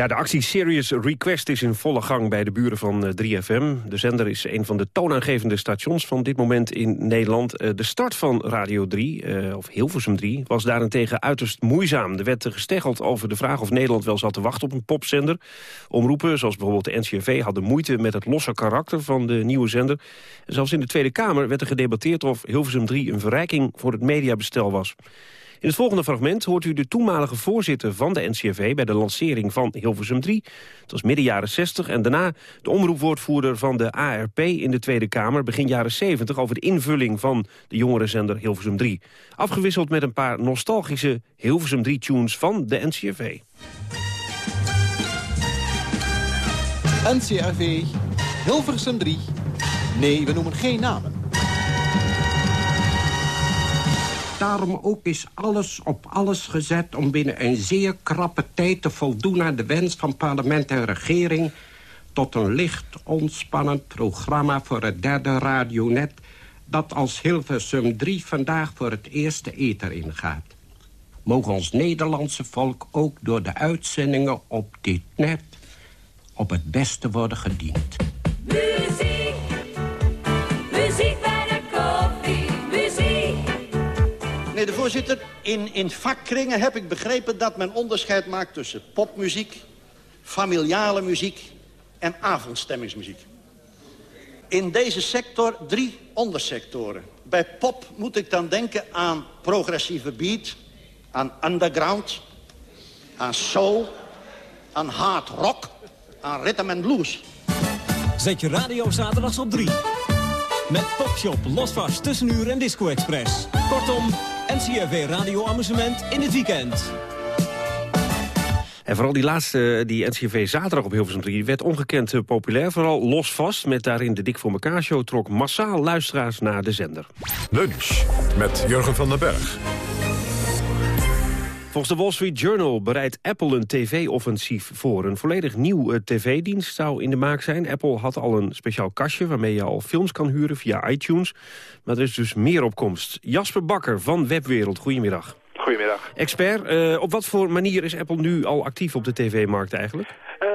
Ja, de actie Serious Request is in volle gang bij de buren van 3FM. De zender is een van de toonaangevende stations van dit moment in Nederland. De start van Radio 3, of Hilversum 3, was daarentegen uiterst moeizaam. Er werd gesteggeld over de vraag of Nederland wel zat te wachten op een popzender. Omroepen, zoals bijvoorbeeld de NCRV, hadden moeite met het losse karakter van de nieuwe zender. En zelfs in de Tweede Kamer werd er gedebatteerd of Hilversum 3 een verrijking voor het mediabestel was. In het volgende fragment hoort u de toenmalige voorzitter van de NCRV... bij de lancering van Hilversum 3. Het was midden jaren 60 en daarna de omroepwoordvoerder van de ARP in de Tweede Kamer... begin jaren 70 over de invulling van de jongerenzender Hilversum 3. Afgewisseld met een paar nostalgische Hilversum 3-tunes van de NCRV. NCRV, Hilversum 3. Nee, we noemen geen namen. Daarom ook is alles op alles gezet om binnen een zeer krappe tijd te voldoen aan de wens van parlement en regering tot een licht ontspannend programma voor het derde radionet dat als Hilversum 3 vandaag voor het eerste ether ingaat. Mogen ons Nederlandse volk ook door de uitzendingen op dit net op het beste worden gediend. Muziek Meneer de voorzitter, in, in vakkringen heb ik begrepen dat men onderscheid maakt tussen popmuziek, familiale muziek en avondstemmingsmuziek. In deze sector drie ondersectoren. Bij pop moet ik dan denken aan progressieve beat, aan underground, aan soul, aan hard rock, aan rhythm and blues. Zet je radio zaterdags op 3. Met Popshop, Losvast, Tussenuur en Disco Express. Kortom, NCRV Radio Amusement in het weekend. En vooral die laatste, die NCV zaterdag op Hilversum 3... werd ongekend eh, populair, vooral losvast. Met daarin de Dik voor elkaar show trok massaal luisteraars naar de zender. Lunch met Jurgen van den Berg. Volgens de Wall Street Journal bereidt Apple een tv-offensief voor. Een volledig nieuw tv-dienst zou in de maak zijn. Apple had al een speciaal kastje waarmee je al films kan huren via iTunes. Maar er is dus meer opkomst. Jasper Bakker van Webwereld, goedemiddag. Goedemiddag. Expert, uh, op wat voor manier is Apple nu al actief op de tv-markt eigenlijk? Uh,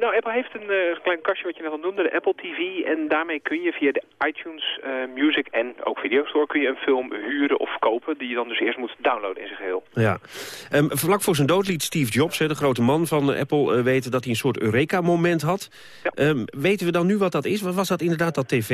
nou, Apple heeft een uh, klein kastje wat je net al noemde, de Apple TV. En daarmee kun je via de iTunes Music en ook Video Store kun je een film huren of kopen... die je dan dus eerst moet downloaden in zijn geheel. Ja. Um, vlak voor zijn dood liet Steve Jobs, hè, de grote man van Apple, weten dat hij een soort Eureka-moment had. Ja. Um, weten we dan nu wat dat is? Was dat inderdaad dat tv,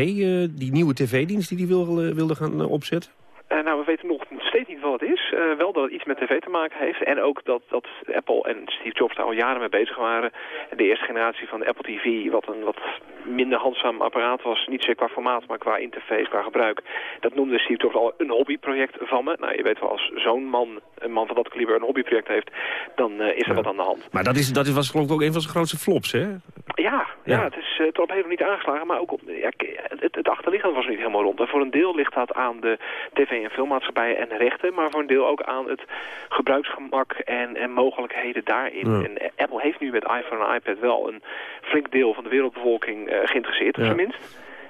die nieuwe tv-dienst die hij wilde, wilde gaan opzetten? Nou, we weten nog steeds niet wat het is. Uh, wel dat het iets met tv te maken heeft. En ook dat, dat Apple en Steve Jobs daar al jaren mee bezig waren. De eerste generatie van de Apple TV, wat een wat minder handzaam apparaat was. Niet zozeer qua formaat, maar qua interface, qua gebruik. Dat noemde Steve Jobs al een hobbyproject van me. Nou, je weet wel, als zo'n man, een man van dat kaliber, een hobbyproject heeft... dan uh, is er ja. wat aan de hand. Maar dat, is, dat was geloof ik ook een van zijn grootste flops, hè? Ja, ja. ja het is uh, tot op heden niet aangeslagen. Maar ook op, ja, het, het achterliggende was niet helemaal rond. En voor een deel ligt dat aan de tv- en filmmaatschappijen en rechten, maar voor een deel ook aan het gebruiksgemak en, en mogelijkheden daarin. Ja. En Apple heeft nu met iPhone en iPad wel een flink deel van de wereldbevolking uh, geïnteresseerd, op Ja. zijn minst.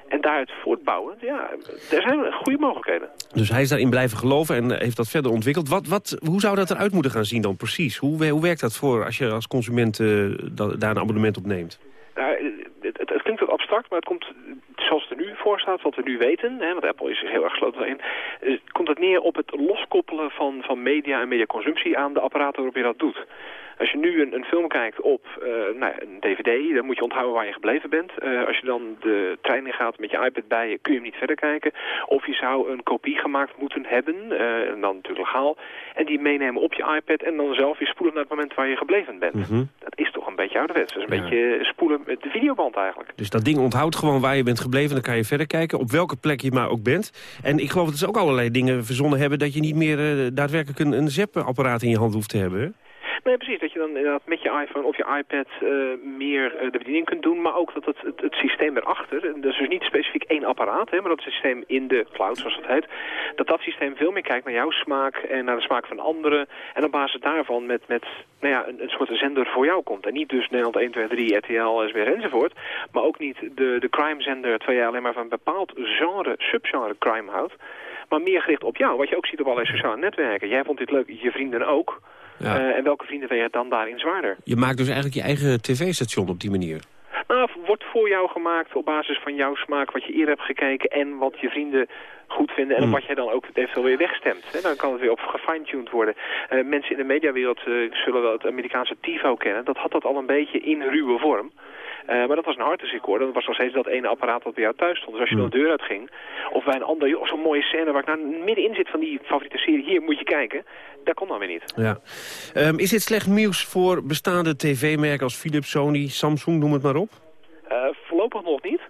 En daaruit voortbouwend, ja, er zijn goede mogelijkheden. Dus hij is daarin blijven geloven en heeft dat verder ontwikkeld. Wat, wat, hoe zou dat eruit moeten gaan zien dan precies? Hoe, hoe werkt dat voor als je als consument uh, daar een abonnement op neemt? Nou, maar het komt zoals het er nu voor staat, wat we nu weten, hè, want Apple is heel erg gesloten daarin, eh, komt het neer op het loskoppelen van, van media en mediaconsumptie aan de apparaten waarop je dat doet. Als je nu een, een film kijkt op uh, nou, een dvd, dan moet je onthouden waar je gebleven bent. Uh, als je dan de trein in gaat met je iPad bij je, kun je hem niet verder kijken. Of je zou een kopie gemaakt moeten hebben, uh, en dan natuurlijk legaal. En die meenemen op je iPad en dan zelf weer spoelen naar het moment waar je gebleven bent. Mm -hmm. Dat is toch een beetje ouderwets. Dat is een beetje spoelen met de videoband eigenlijk. Dus dat ding onthoudt gewoon waar je bent gebleven. Dan kan je verder kijken, op welke plek je maar ook bent. En ik geloof dat ze ook allerlei dingen verzonnen hebben... dat je niet meer eh, daadwerkelijk een, een zep-apparaat in je hand hoeft te hebben. Nee, precies. Dat je dan inderdaad met je iPhone of je iPad eh, meer eh, de bediening kunt doen. Maar ook dat het, het, systeem erachter, en dat is dus niet specifiek één apparaat, hè, maar dat systeem in de cloud, zoals dat heet. Dat dat systeem veel meer kijkt naar jouw smaak en naar de smaak van anderen. En op basis daarvan met, met nou ja, een, een soort zender voor jou komt. En niet dus Nederland 1, 2, 3, RTL, SWR enzovoort. Maar ook niet de, de crime zender, terwijl jij alleen maar van een bepaald genre, subgenre crime houdt. Maar meer gericht op jou, wat je ook ziet op allerlei sociale netwerken. Jij vond dit leuk, je vrienden ook. Ja. Eh, en welke vrienden je dan daarin zwaarder? Je maakt dus eigenlijk je eigen tv-station op die manier. Nou, wordt voor jou gemaakt op basis van jouw smaak, wat je eerder hebt gekeken en wat je vrienden goed vinden en Hmm. wat jij dan ook eventueel weer wegstemt. Hè? Dan kan het weer op gefine-tuned worden. Eh, mensen in de mediawereld eh, zullen wel het Amerikaanse TiVo kennen. Dat had dat al een beetje in ruwe vorm. Eh, maar dat was een hard recorder. Dat was nog steeds dat ene apparaat dat bij jou thuis stond. Dus als je Hmm. de deur uitging, of bij een ander, joh, zo'n mooie scène waar ik nou middenin zit van die favoriete serie, hier moet je kijken. Dat kon dan weer niet. Ja. Ehm, is dit slecht nieuws voor bestaande tv-merken als Philips, Sony, Samsung, noem het maar op? Eh, voorlopig nog niet.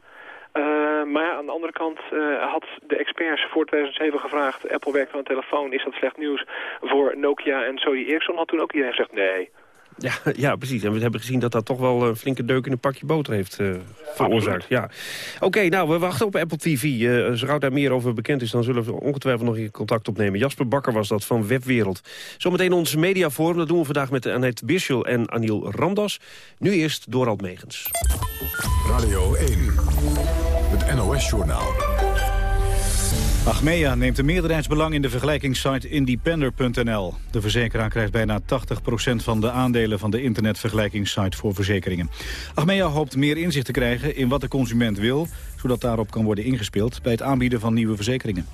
Eh, maar ja, aan de andere kant eh, had de experts voor 2007 gevraagd... Apple werkt aan een telefoon, is dat slecht nieuws voor Nokia en Sony Ericsson? Had toen ook iedereen gezegd nee. Ja, *laughs* ja, precies. En we hebben gezien dat dat toch wel een flinke deuk in een pakje boter heeft eh, veroorzaakt. Ja. Oké, nou, we wachten op Apple TV. Eh zodra daar meer over bekend is, dan zullen we ongetwijfeld nog in contact opnemen. Jasper Bakker was dat van Webwereld. Zometeen ons mediaforum. Dat doen we vandaag met Annette Birschel en Aniel Ramdas. Nu eerst Dorald Megens. Radio 1, het NOS-journaal. Achmea neemt een meerderheidsbelang in de vergelijkingssite Independer.nl. De verzekeraar krijgt bijna 80% van de aandelen van de internetvergelijkingssite voor verzekeringen. Achmea hoopt meer inzicht te krijgen in wat de consument wil, zodat daarop kan worden ingespeeld bij het aanbieden van nieuwe verzekeringen.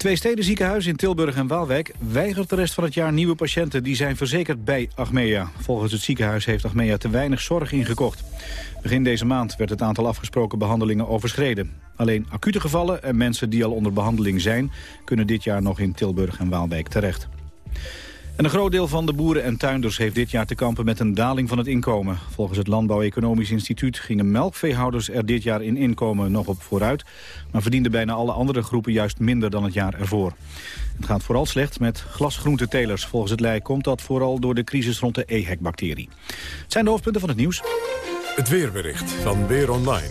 Twee steden ziekenhuizen in Tilburg en Waalwijk weigert de rest van het jaar nieuwe patiënten die zijn verzekerd bij Achmea. Volgens het ziekenhuis heeft Achmea te weinig zorg ingekocht. Begin deze maand werd het aantal afgesproken behandelingen overschreden. Alleen acute gevallen en mensen die al onder behandeling zijn... kunnen dit jaar nog in Tilburg en Waalwijk terecht. En een groot deel van de boeren en tuinders heeft dit jaar te kampen met een daling van het inkomen. Volgens het Landbouw-Economisch Instituut gingen melkveehouders er dit jaar in inkomen nog op vooruit. Maar verdienden bijna alle andere groepen juist minder dan het jaar ervoor. Het gaat vooral slecht met glasgroentetelers. Volgens het LEI komt dat vooral door de crisis rond de EHEC-bacterie. Het zijn de hoofdpunten van het nieuws. Het weerbericht van Weer Online.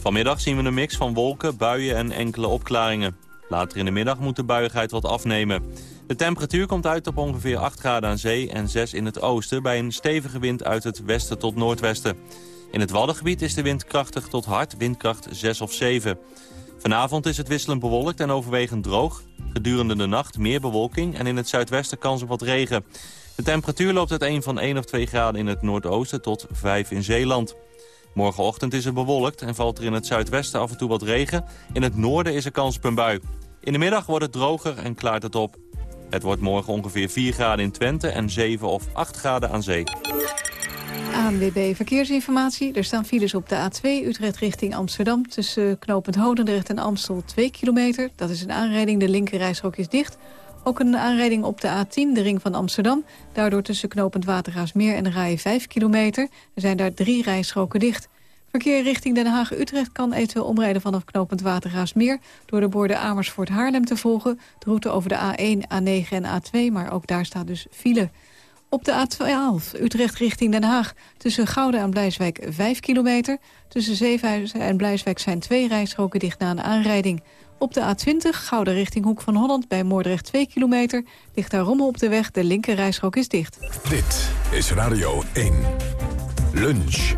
Vanmiddag zien we een mix van wolken, buien en enkele opklaringen. Later in de middag moet de buiigheid wat afnemen. De temperatuur komt uit op ongeveer 8 graden aan zee en 6 in het oosten... bij een stevige wind uit het westen tot noordwesten. In het Waddengebied is de wind krachtig tot hard, windkracht 6 of 7. Vanavond is het wisselend bewolkt en overwegend droog. Gedurende de nacht meer bewolking en in het zuidwesten kans op wat regen. De temperatuur loopt uiteen van 1 of 2 graden in het noordoosten tot 5 in Zeeland. Morgenochtend is het bewolkt en valt er in het zuidwesten af en toe wat regen. In het noorden is er kans op een bui. In de middag wordt het droger en klaart het op. Het wordt morgen ongeveer 4 graden in Twente en 7 of 8 graden aan zee. ANWB Verkeersinformatie. Er staan files op de A2 Utrecht richting Amsterdam... tussen knooppunt Hodendrecht en Amstel 2 kilometer. Dat is een aanrijding, de linkerrijstrook is dicht. Ook een aanrijding op de A10, de ring van Amsterdam. Daardoor tussen knooppunt Watergaasmeer en Rij 5 kilometer. Er zijn daar drie rijstroken dicht. Verkeer richting Den Haag-Utrecht kan eventueel omrijden vanaf knooppunt Watergaasmeer... door de borden Amersfoort-Haarlem te volgen. De route over de A1, A9 en A2, maar ook daar staat dus file. Op de A12 Utrecht richting Den Haag tussen Gouda en Blijswijk 5 kilometer. Tussen Zevenhuizen en Blijswijk zijn twee rijstroken dicht na een aanrijding. Op de A20 Gouda richting Hoek van Holland bij Moordrecht 2 kilometer. Ligt daar rommel op de weg, de linker rijstrook is dicht. Dit is Radio 1. Lunch.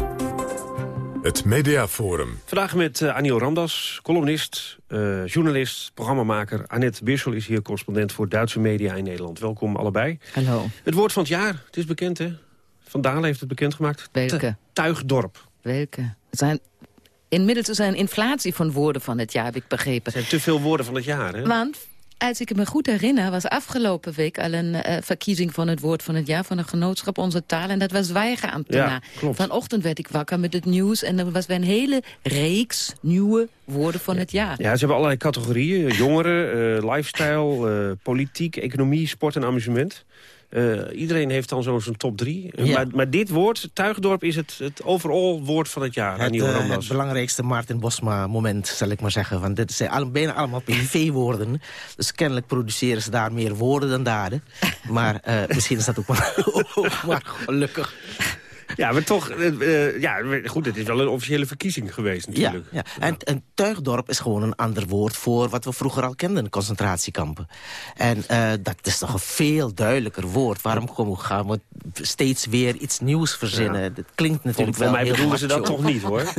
Het Mediaforum. Vandaag met uh, Aniel Ramdas, columnist, uh, journalist, programmamaker. Annette Birschel is hier correspondent voor Duitse media in Nederland. Welkom allebei. Hallo. Het woord van het jaar, het is bekend hè? Van Dalen heeft het bekendgemaakt. Welke? Tuigdorp. Welke? Het zijn inmiddels is er een inflatie van woorden van het jaar, heb ik begrepen. Er zijn te veel woorden van het jaar, hè? Want, als ik me goed herinner, was afgelopen week al een uh, verkiezing van het woord van het jaar van een genootschap Onze Taal. En dat was weigerambtenaar. Ja. Vanochtend werd ik wakker met het nieuws en er was weer een hele reeks nieuwe woorden van het jaar. Ja, ze hebben allerlei categorieën. Jongeren, uh, lifestyle, uh, politiek, economie, sport en amusement. Eh, iedereen heeft dan zo'n top drie. Eh, Ja. Maar, maar dit woord, Tuigendorp, is het, het overal woord van het jaar. Het, eh, het belangrijkste Maarten Bosma-moment, zal ik maar zeggen. Want dit zijn bijna allemaal PVV-woorden. Dus kennelijk produceren ze daar meer woorden dan daden. Maar misschien is dat ook maar, *laughs* maar gelukkig. Ja, maar toch, eh, eh, ja, goed, het is wel een officiële verkiezing geweest Ja, natuurlijk. ja. En, en tuigdorp is gewoon een ander woord voor wat we vroeger al kenden, concentratiekampen. En eh, dat is toch een veel duidelijker woord. Waarom gaan we steeds weer iets nieuws verzinnen? Dat klinkt natuurlijk Voor wel mij heel bedoelden ze dat toch niet, hoor. *laughs*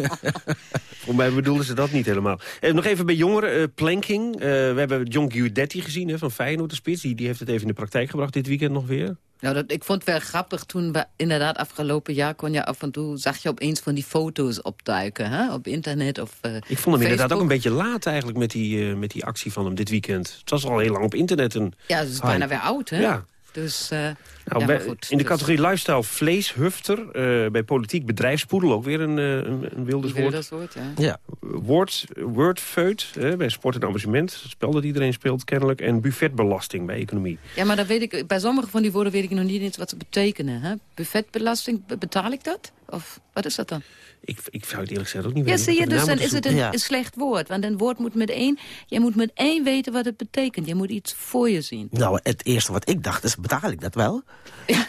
Voor mij bedoelden ze dat niet helemaal. Eh, nog even bij jongeren, planking. We hebben John Guidetti gezien hè, van Feyenoord, de spits. Die, die heeft het even in de praktijk gebracht dit weekend nog weer. Nou, dat, ik vond het wel grappig toen we inderdaad afgelopen jaar kon je af en toe zag je opeens van die foto's opduiken hè, op internet of eh, Ik vond hem inderdaad ook een beetje laat eigenlijk met die, eh, met die actie van hem dit weekend. Het was al heel lang op internet. Een Ja, het is hype. bijna weer oud, hè? Ja. Dus, eh, Nou, ja, bij- maar goed. in de dus- categorie lifestyle vleeshufter, eh, bij politiek bedrijfspoedel ook weer een, eh, een, een wilderswoord. Wilderswoord, ja. Ja. Woord, wordfeut, bij sport en amusement, het spel dat iedereen speelt kennelijk, en buffetbelasting bij economie. Ja, maar dan weet ik, bij sommige van die woorden weet ik nog niet eens wat ze betekenen. Hè? Buffetbelasting, be- betaal ik dat? Of wat is dat dan? Ik, ik zou het eerlijk gezegd ook niet Ja, weten. zie je, dus dan is het een, slecht woord. Want een woord moet met één... Je moet met één weten wat het betekent. Je moet iets voor je zien. Nou, het eerste wat ik dacht is, betaal ik dat wel?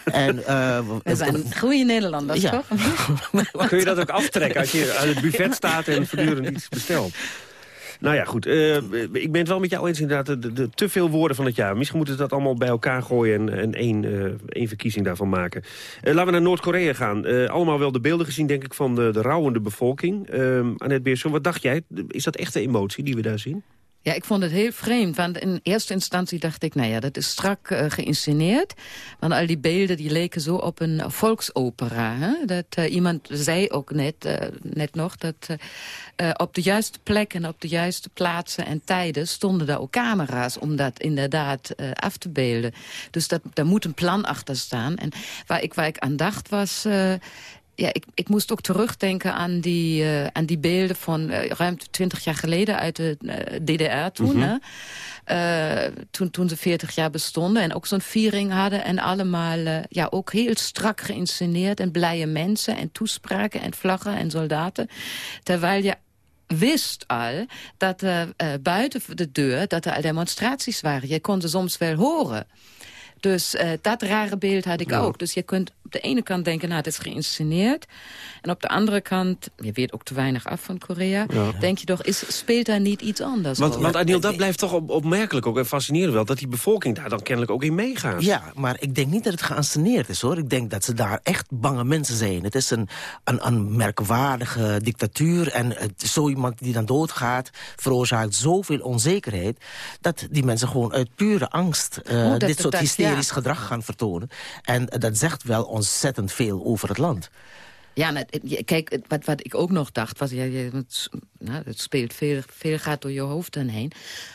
En, eh, *laughs* We zijn goede Nederlanders, Ja. toch? *laughs* Kun je dat ook aftrekken als je aan het buffet staat en voortdurend iets bestelt? Nou ja, goed. eh, ik ben het wel met jou eens inderdaad. De, te veel woorden van het jaar. Misschien moeten we dat allemaal bij elkaar gooien en, en één, eh, verkiezing daarvan maken. Eh, laten we naar Noord-Korea gaan. Allemaal wel de beelden gezien, denk ik, van de, de rouwende bevolking. Uh, Annette Beersen, wat dacht jij? Is dat echt de emotie die we daar zien? Ja, ik vond het heel vreemd. Want in eerste instantie dacht ik, nou ja, dat is strak eh, geïnsceneerd. Want al die beelden die leken zo op een volksopera. Hè? Dat, eh, iemand zei ook net, eh, net nog dat op de juiste plek en op de juiste plaatsen en tijden stonden daar ook camera's om dat inderdaad af te beelden. Dus dat, daar moet een plan achter staan. En waar ik, waar ik aan dacht was... ja, ik, ik moest ook terugdenken aan die, eh, aan die beelden van eh, ruim twintig jaar geleden uit de eh, DDR toen. Mhm. hè. Toen, toen ze 40 jaar bestonden en ook zo'n viering hadden. En allemaal ja, ook heel strak geïnsceneerd en blije mensen en toespraken en vlaggen en soldaten. Terwijl je wist al dat er buiten de deur dat er al demonstraties waren. Je kon ze soms wel horen. Dus dat rare beeld had ik Ja. ook. Dus je kunt op de ene kant denken, nou, het is geïnsceneerd. En op de andere kant, je weet ook te weinig af van Korea... Ja. denk je toch, is, speelt daar niet iets anders Want, over? want Aniel, dat blijft toch op, opmerkelijk ook en fascinerend wel... dat die bevolking daar dan kennelijk ook in meegaat. Ja, maar ik denk niet dat het geanceneerd is, hoor. Ik denk dat ze daar echt bange mensen zijn. Het is een, een, een merkwaardige dictatuur. En het, zo iemand die dan doodgaat veroorzaakt zoveel onzekerheid... dat die mensen gewoon uit pure angst eh, Oh, dit soort dat- hysterisch ja. gedrag gaan vertonen. En eh, dat zegt wel ontzettend veel over het land. Ja, nou, kijk, wat, wat ik ook nog dacht, was, ja, je, nou, het speelt veel, veel gaat door je hoofd dan heen.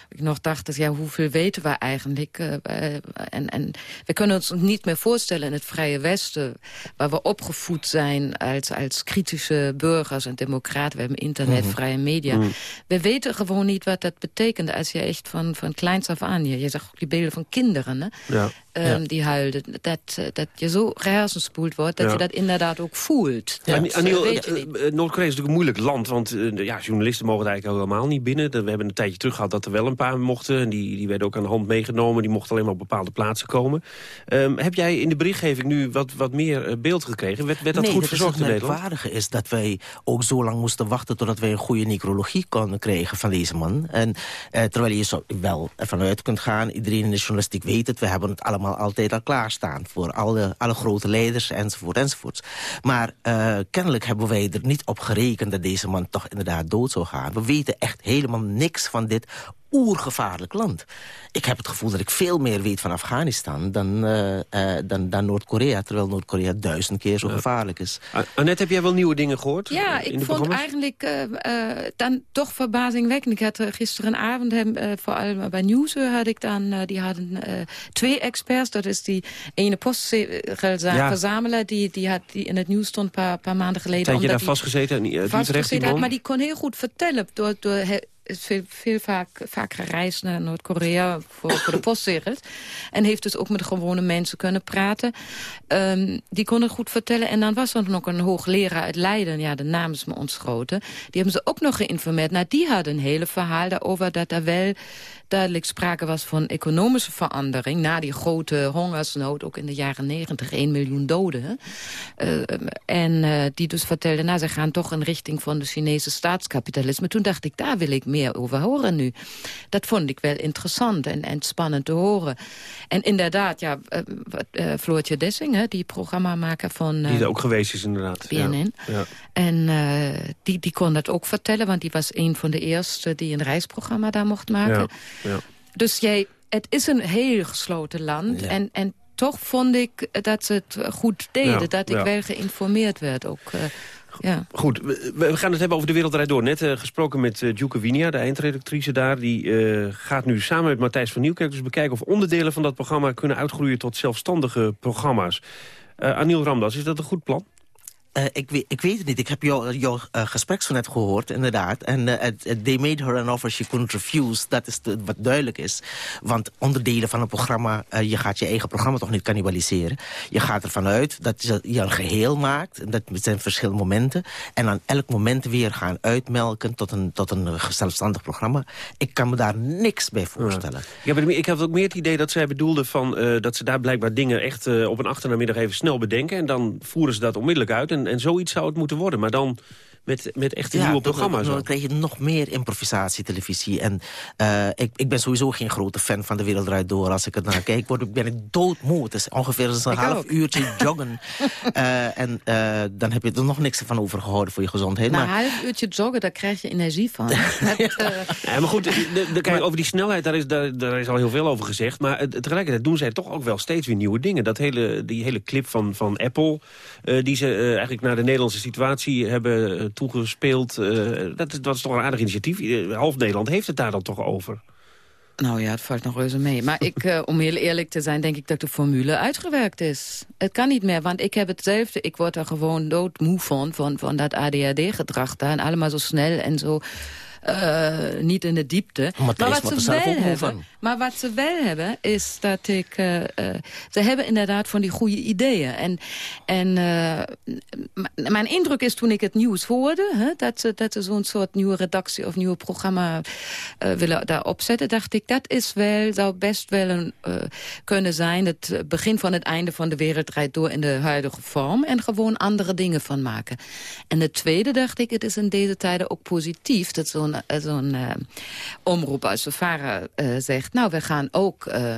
Ik nog dacht, dus, ja, hoeveel weten we eigenlijk? eh, eh, en, en we kunnen ons niet meer voorstellen in het Vrije Westen, waar we opgevoed zijn als, als kritische burgers en democraten. We hebben internet, Mhm. vrije media. Mhm. We weten gewoon niet wat dat betekent als je echt van, van kleins af aan... Je, je zag ook die beelden van kinderen, hè? Ja. Ehm, die huilden. Dat, dat je zo gehersenspoeld wordt, dat Ja. je dat inderdaad ook voelt. Ja, Dat, eh, eh, niet. Noord-Korea is natuurlijk een moeilijk land. Want eh, ja, journalisten mogen er eigenlijk helemaal niet binnen. We hebben een tijdje terug gehad dat er wel een paar mochten. En die, die werden ook aan de hand meegenomen. Die mochten alleen maar op bepaalde plaatsen komen. Ehm, heb jij in de berichtgeving nu wat, wat meer beeld gekregen? Werd, werd dat nee, goed dat verzorgd is in het Nederland? merkwaardige is dat wij ook zo lang moesten wachten... totdat wij een goede necrologie konden krijgen van deze man. En eh, terwijl je zo wel ervan uit kunt gaan... iedereen in de journalistiek weet het... we hebben het allemaal altijd al klaarstaan... voor alle, alle grote leiders enzovoort enzovoort. Maar eh, kennelijk hebben wij er niet op gerekend... dat deze man toch inderdaad dood zou gaan. We weten echt helemaal niks van dit oergevaarlijk land. Ik heb het gevoel dat ik veel meer weet van Afghanistan dan, eh, eh, dan, dan Noord-Korea... terwijl Noord-Korea duizend keer zo gevaarlijk is. Annette, heb jij wel nieuwe dingen gehoord? Ja, in ik de vond programma's? eigenlijk eh, eh, dan toch verbazingwekkend. Ik had gisterenavond, hem, eh, vooral bij Nieuwsuur had ik dan, die hadden eh, twee experts. Dat is die ene postverzamelaar die, die, had, die in het nieuws stond een paar, paar maanden geleden. Tijdje omdat daar vastgezeten en, die vastgezeten had, maar die kon heel goed vertellen door, door veel, veel vaak, vaak gereisd naar Noord-Korea voor, voor de postwereld. En heeft dus ook met gewone mensen kunnen praten. Ehm, die konden goed vertellen. En dan was er nog een hoogleraar uit Leiden, ja, de naam is me ontschoten. Die hebben ze ook nog geïnformeerd. Nou, die had een hele verhaal daarover dat er wel duidelijk sprake was van economische verandering... na die grote hongersnood, ook in de jaren negentig, 1 miljoen doden. Uh, en uh, die dus vertelde, nou, ze gaan toch in richting van de Chinese staatskapitalisme. Toen dacht ik, daar wil ik meer over horen nu. Dat vond ik wel interessant en, en spannend te horen. En inderdaad, ja, uh, Floortje Dessing, hè, die programmamaker van... die er ook geweest is, inderdaad. BNN. Ja. Ja. En die, die kon dat ook vertellen, want die was een van de eerste... die een reisprogramma daar mocht maken. Ja. Dus jij, het is een heel gesloten land. En, en toch vond ik dat ze het goed deden. Ja, dat ik ja. wel geïnformeerd werd. Ook, ja. Goed, we, gaan het hebben over de Wereldrijd Door. Net uh, gesproken met uh, Djoeke Winia, de eindredactrice daar. Die uh, gaat nu samen met Matthijs van Nieuwkerk dus bekijken... of onderdelen van dat programma kunnen uitgroeien tot zelfstandige programma's. Anil Ramdas, is dat een goed plan? Uh, ik, weet, ik weet het niet. Ik heb jouw jou, uh, gesprek zo net gehoord, inderdaad. En uh, they made her an offer she couldn't refuse. Dat is de, wat duidelijk is. Want onderdelen van een programma... je gaat je eigen programma toch niet cannibaliseren. Je gaat ervan uit dat je een geheel maakt. Dat zijn verschillende momenten. En aan elk moment weer gaan uitmelken tot een, tot een zelfstandig programma. Ik kan me daar niks bij voorstellen. Ja, ik heb ook meer het idee dat zij bedoelde... Van, dat ze daar blijkbaar dingen echt op een achtermiddag even snel bedenken. En dan voeren ze dat onmiddellijk uit... En en, zoiets zou het moeten worden. Maar dan met, met echt ja, nieuwe programma's. Dan, dan krijg je nog meer improvisatietelevisie. En uh, ik, ik ben sowieso geen grote fan van De Wereld Draait Door. Als ik het naar kijk, word, ben ik doodmoe. Het is ongeveer een half ook. uurtje joggen. uh, *laughs* en uh, dan heb je er nog niks van overgehouden voor je gezondheid. Maar een half uurtje joggen, daar krijg je energie van. *laughs* ja. ja, maar goed, de, de, kijk, over die snelheid, daar is, daar, daar is al heel veel over gezegd. Maar tegelijkertijd doen zij toch ook wel steeds weer nieuwe dingen. Dat hele, die hele clip van, van Apple, die ze eigenlijk naar de Nederlandse situatie hebben toegespeeld. Uh, dat, dat is toch een aardig initiatief. Uh, half Nederland heeft het daar dan toch over. Nou ja, het valt nog reuze mee. Maar ik, uh, om heel eerlijk te zijn, denk ik dat de formule uitgewerkt is. Het kan niet meer, want ik heb hetzelfde. Ik word er gewoon doodmoe van, van, van dat ADHD-gedrag daar. En allemaal zo snel en zo... Uh, niet in de diepte. Maar, maar wat ze wel hebben, maar wat ze wel hebben, is dat ik... Uh, uh, ze hebben inderdaad van die goede ideeën. En, en mijn indruk is toen ik het nieuws hoorde... Hè, dat ze, dat ze zo'n soort nieuwe redactie of nieuwe programma willen daar opzetten... dacht ik, dat is wel, zou best wel een, kunnen zijn... het begin van het einde van de wereldrijd door in de huidige vorm... en gewoon andere dingen van maken. En het tweede dacht ik, het is in deze tijden ook positief... dat zo'n zo'n uh, omroep als de VARA uh, zegt... nou, we gaan ook uh,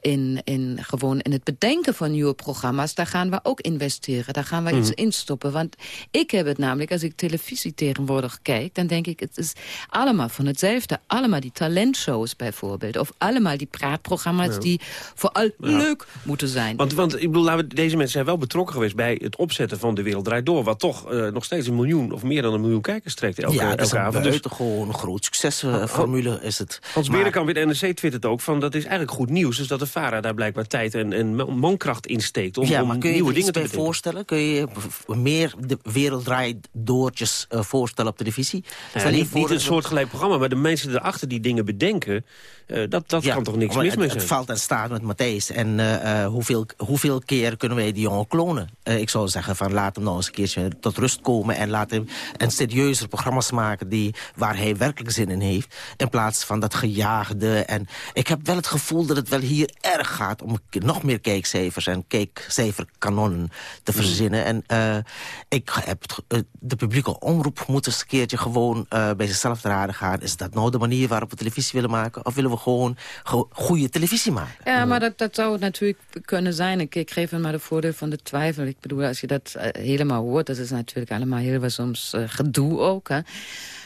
in, in, gewoon in het bedenken van nieuwe programma's... daar gaan we ook investeren, daar gaan we mm. iets instoppen. Want ik heb het namelijk, als ik televisie tegenwoordig kijk... dan denk ik, het is allemaal van hetzelfde. Allemaal die talentshows bijvoorbeeld. Of allemaal die praatprogramma's ja. die vooral ja. leuk moeten zijn. Want, want ik bedoel, laten we, deze mensen zijn wel betrokken geweest... bij het opzetten van De Wereld Draait Door... wat toch nog steeds een miljoen of meer dan een miljoen kijkers trekt elke, ja, elke avond. Dus buitengewoon een groot succesformule is het. Hans Berenkamp in NRC twittert ook van dat is eigenlijk goed nieuws. Dus dat de VARA daar blijkbaar tijd en, en mankracht insteekt om, ja, maar om kun je nieuwe je dingen te bedenken. voorstellen? Kun je meer de werelddraait doortjes uh, voorstellen op televisie? Ja, niet, niet een soortgelijk programma, maar de mensen erachter die dingen bedenken... Uh, dat dat ja, kan toch niks mis het, mee het zijn? valt en staat met Matthijs. En uh, hoeveel, hoeveel keer kunnen wij die jongen klonen? Ik zou zeggen, van laat hem nou eens een keertje tot rust komen... en laat hem een serieuzer programma's maken die, waar hij werkelijk zin in heeft. In plaats van dat gejaagde. En ik heb wel het gevoel dat het wel hier erg gaat... om nog meer kijkcijfers en kijkcijferkanonnen te verzinnen. Mm. En ik heb het, de publieke omroep moet eens een keertje gewoon bij zichzelf te raden gaan. Is dat nou de manier waarop we televisie willen maken? Of willen we gewoon go goede televisie maken? Ja, maar dat, dat zou het natuurlijk kunnen zijn. Ik, ik geef hem maar de voordeel van de twijfel. Ik bedoel, als je dat helemaal hoort... dat is natuurlijk allemaal heel wat soms uh, gedoe ook, hè.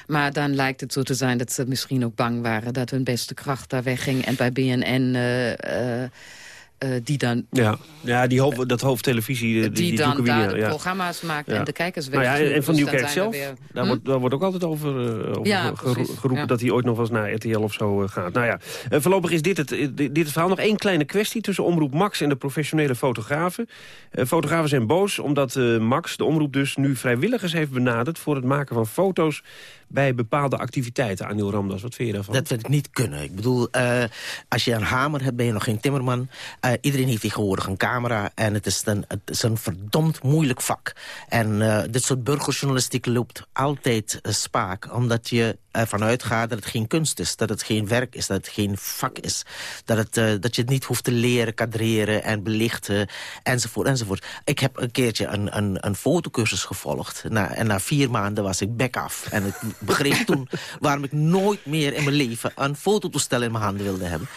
Maar dan lijkt het zo te zijn dat ze misschien ook bang waren... dat hun beste kracht daar wegging en bij BNN... Uh, eh, die dan... Ja, ja die hoofd, dat hoofdtelevisie, die, die, die dan daar de ja. programma's maakt Ja. en de kijkers Nou ja, en van Dus Nieuwkerk zelf, weer- daar, Hm? wordt, daar wordt ook altijd over, eh, over precies, geroepen dat hij ooit nog wel eens naar RTL of zo eh, gaat. Nou ja, eh, voorlopig is dit het, eh, dit het verhaal. Nog één kleine kwestie tussen Omroep Max en de professionele fotografen. Eh, fotografen zijn boos omdat eh, Max, de omroep dus, nu vrijwilligers heeft benaderd... voor het maken van foto's bij bepaalde activiteiten. Anil Ramdas, wat vind je daarvan? Dat vind ik niet kunnen. Ik bedoel, eh, als je een hamer hebt, ben je nog geen timmerman. Eh, iedereen heeft tegenwoordig een camera. En het is een, het is een verdomd moeilijk vak. En eh, dit soort burgerjournalistiek loopt altijd spaak. Omdat je ervan uitgaat dat het geen kunst is. Dat het geen werk is. Dat het geen vak is. Dat, het, eh, dat je het niet hoeft te leren, kadreren en belichten. Enzovoort, enzovoort. Ik heb een keertje een, een, een fotocursus gevolgd. Na, en na vier maanden was ik back af. En ik begreep toen waarom ik nooit meer in mijn leven... een fototoestel in mijn handen wilde hebben.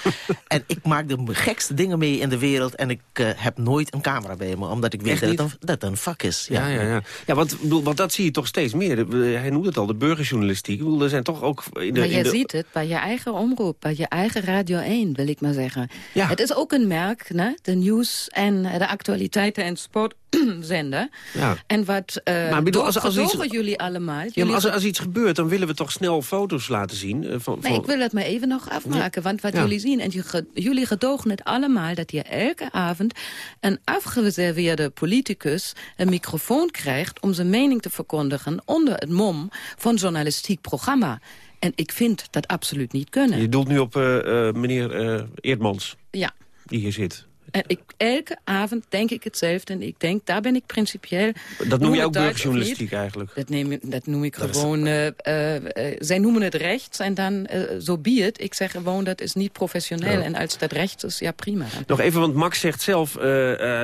en ik maak de gekste dingen mee in de wereld... en ik eh, heb nooit een camera bij me. Omdat ik weet dat het, een, dat het een vak is. Ja, ja, ja. ja want, want dat zie je toch steeds meer. De- Hij noemde het al, de burgerjournalistiek. Ik bedoel, er zijn toch ook... In de, maar je de, ziet het bij je eigen omroep, bij je eigen Radio 1, wil ik maar zeggen. Het is ook een merk, né? de nieuws en de actualiteiten en *clears throat* sportzender. Ja. En wat uh, Maar bedoel, als- als iets- jullie allemaal. Ja, maar als, er- als iets gebeurt, dan willen we toch snel foto's laten zien? eh, van, Nee, van- ik wil het maar even nog afmaken. Want wat Ja. jullie zien, en jullie gedogen het allemaal... dat je elke avond een afgereserveerde politicus een microfoon krijgt... om zijn mening te verkondigen onder het mom van journalistiek programma. En ik vind dat absoluut niet kunnen. Je doelt nu op eh, meneer Eerdmans, Ja. die hier zit. En ik, elke avond denk ik hetzelfde. En ik denk, daar ben ik principieel... Dat noem je ook burgerjournalistiek eigenlijk. Dat, neem, dat noem ik Dat gewoon... eh, eh, eh, zij noemen het rechts en dan zo be it. Ik zeg gewoon, dat is niet professioneel. Ja. En als dat rechts is, ja prima. Nog even, want Max zegt zelf...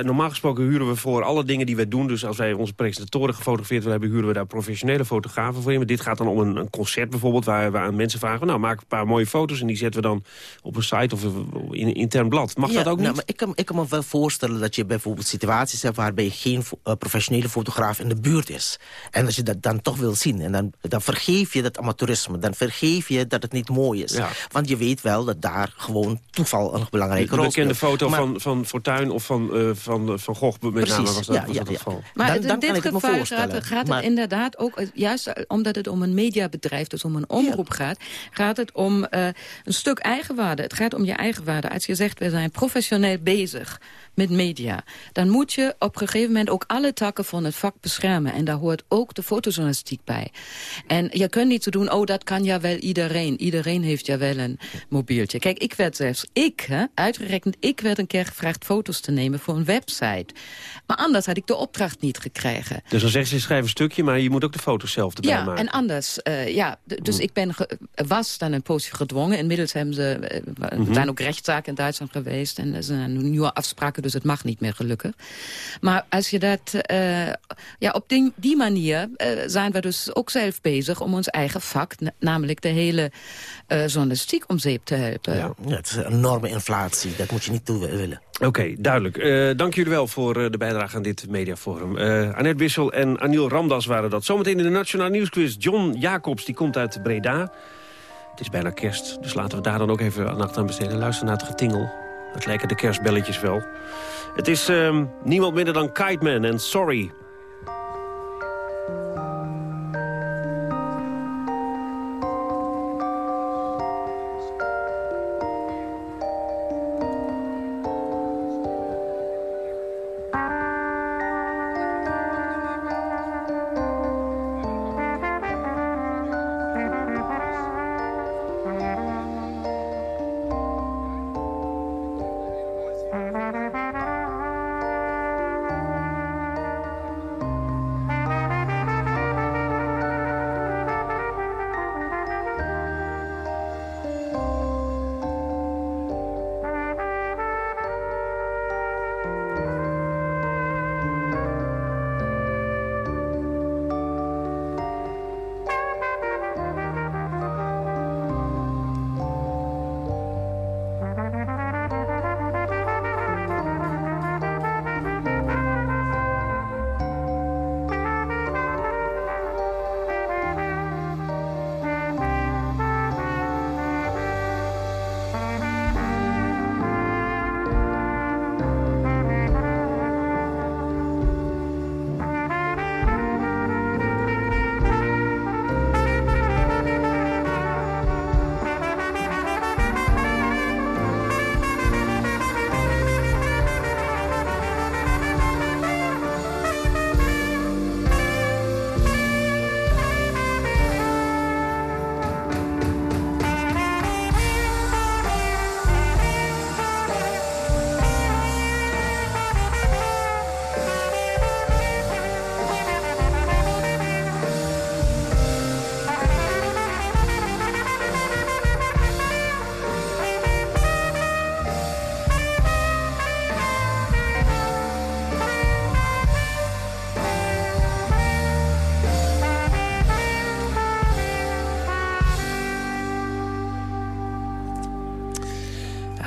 normaal gesproken huren we voor alle dingen die wij doen... dus als wij onze presentatoren gefotografeerd willen hebben... huren we daar professionele fotografen voor in. Maar dit gaat dan om een, een concert bijvoorbeeld... waar we aan mensen vragen... nou, maak een paar mooie foto's... en die zetten we dan op een site of in een intern blad. Mag Ja, dat ook nou, niet? maar ik, kan, ik kan me wel voorstellen dat je bijvoorbeeld situaties hebt... waarbij geen eh, professionele fotograaf in de buurt is. En dat je dat dan toch wil zien. En dan, dan vergeef je dat amateurisme. Dan vergeef je dat het niet mooi is. Ja. Want je weet wel dat daar gewoon toeval een belangrijke rol bekende speelt. foto Maar- van, van Fortuyn of van, eh, van, eh, van Gogh met name was dat, ja, was ja, dat het ja. geval. Maar Dan- het- dan in kan dit ik het me geval gaat, gaat Maar- het inderdaad ook, juist omdat het om een mediabedrijf, dus om een omroep gaat, gaat het om eh, een stuk eigenwaarde. Het gaat om je eigenwaarde. Als je zegt, we zijn professioneel bezig bezig met media, dan moet je op een gegeven moment ook alle takken van het vak beschermen. En daar hoort ook de fotojournalistiek bij. En je kunt niet zo doen, oh, dat kan ja wel iedereen. Iedereen heeft ja wel een mobieltje. Kijk, ik werd zelfs, ik, hè, uitgerekend, ik werd een keer gevraagd foto's te nemen voor een website. Maar anders had ik de opdracht niet gekregen. Dus dan zegt ze, schrijf een stukje, maar je moet ook de foto's zelf erbij Ja, maken. en anders. eh, ja, dus Mm. ik ben was dan een poosje gedwongen. Inmiddels hebben ze, Mhm. zijn ook rechtszaken in Duitsland geweest. En er zijn nieuwe afspraken, dus het mag niet meer gelukkig. Maar als je dat... eh, ja, op die, die manier eh, zijn we dus ook zelf bezig om ons eigen vak... na- namelijk de hele eh, journalistiek om zeep te helpen. Ja, het is een enorme inflatie. Dat moet je niet toe willen. Oké, duidelijk. Eh, dank jullie wel voor eh, de bijdrage aan dit mediaforum. Eh Annette Wissel en Aniel Ramdas waren dat. Zometeen in de Nationaal Nieuwsquiz. John Jacobs, die komt uit Breda. Het is bijna kerst, dus laten we daar dan ook even aandacht aan besteden. Luister naar het getingel. Het lijken de kerstbelletjes wel. Het is ehm, niemand minder dan Kite Man en Sorry.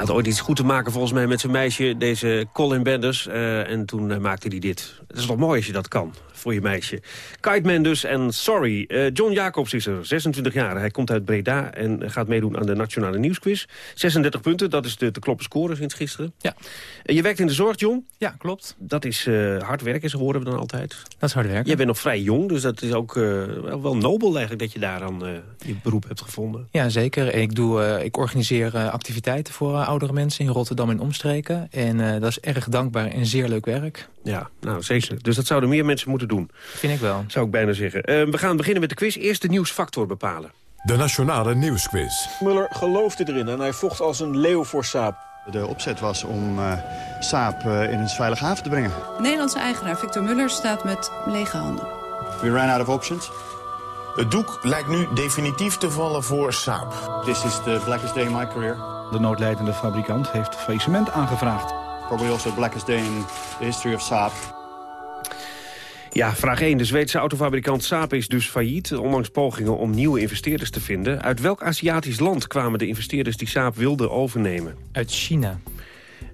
Had ooit iets goed te maken volgens mij met zijn meisje, deze Colin Benders. eh, en toen eh, maakte hij dit. Het is toch mooi als je dat kan, voor je meisje. Kite dus en Sorry. Eh, John Jacobs is er, 26 jaar. Hij komt uit Breda en gaat meedoen aan de Nationale Nieuwsquiz. 36 punten, dat is de te kloppen score sinds gisteren. Ja. En je werkt in de zorg, John? Ja, klopt. Dat is eh, hard werken, zo horen we dan altijd. Dat is hard werken. Jij bent nog vrij jong, dus dat is ook eh, wel, wel nobel eigenlijk... dat je daaraan eh, je beroep hebt gevonden. Ja, zeker. Ik, doe, eh, ik organiseer eh, activiteiten voor eh, oudere mensen in Rotterdam en omstreken. En eh, dat is erg dankbaar en zeer leuk werk. Ja, nou zeker. Dus dat zouden meer mensen moeten doen. Vind ik wel. Zou ik bijna zeggen. Eh, we gaan beginnen met de quiz. Eerst de nieuwsfactor bepalen. De Nationale Nieuwsquiz. Muller geloofde erin en hij vocht als een leeuw voor Saab. De opzet was om uh, Saab uh, in een veilige haven te brengen. De Nederlandse eigenaar Victor Muller staat met lege handen. We ran out of options. Het doek lijkt nu definitief te vallen voor Saab. This is the blackest day in my career. De noodleidende fabrikant heeft faillissement aangevraagd. Probably also the blackest day in the history of Saab. Ja, vraag 1. De Zweedse autofabrikant Saab is dus failliet... ondanks pogingen om nieuwe investeerders te vinden. Uit welk Aziatisch land kwamen de investeerders die Saab wilden overnemen? Uit China.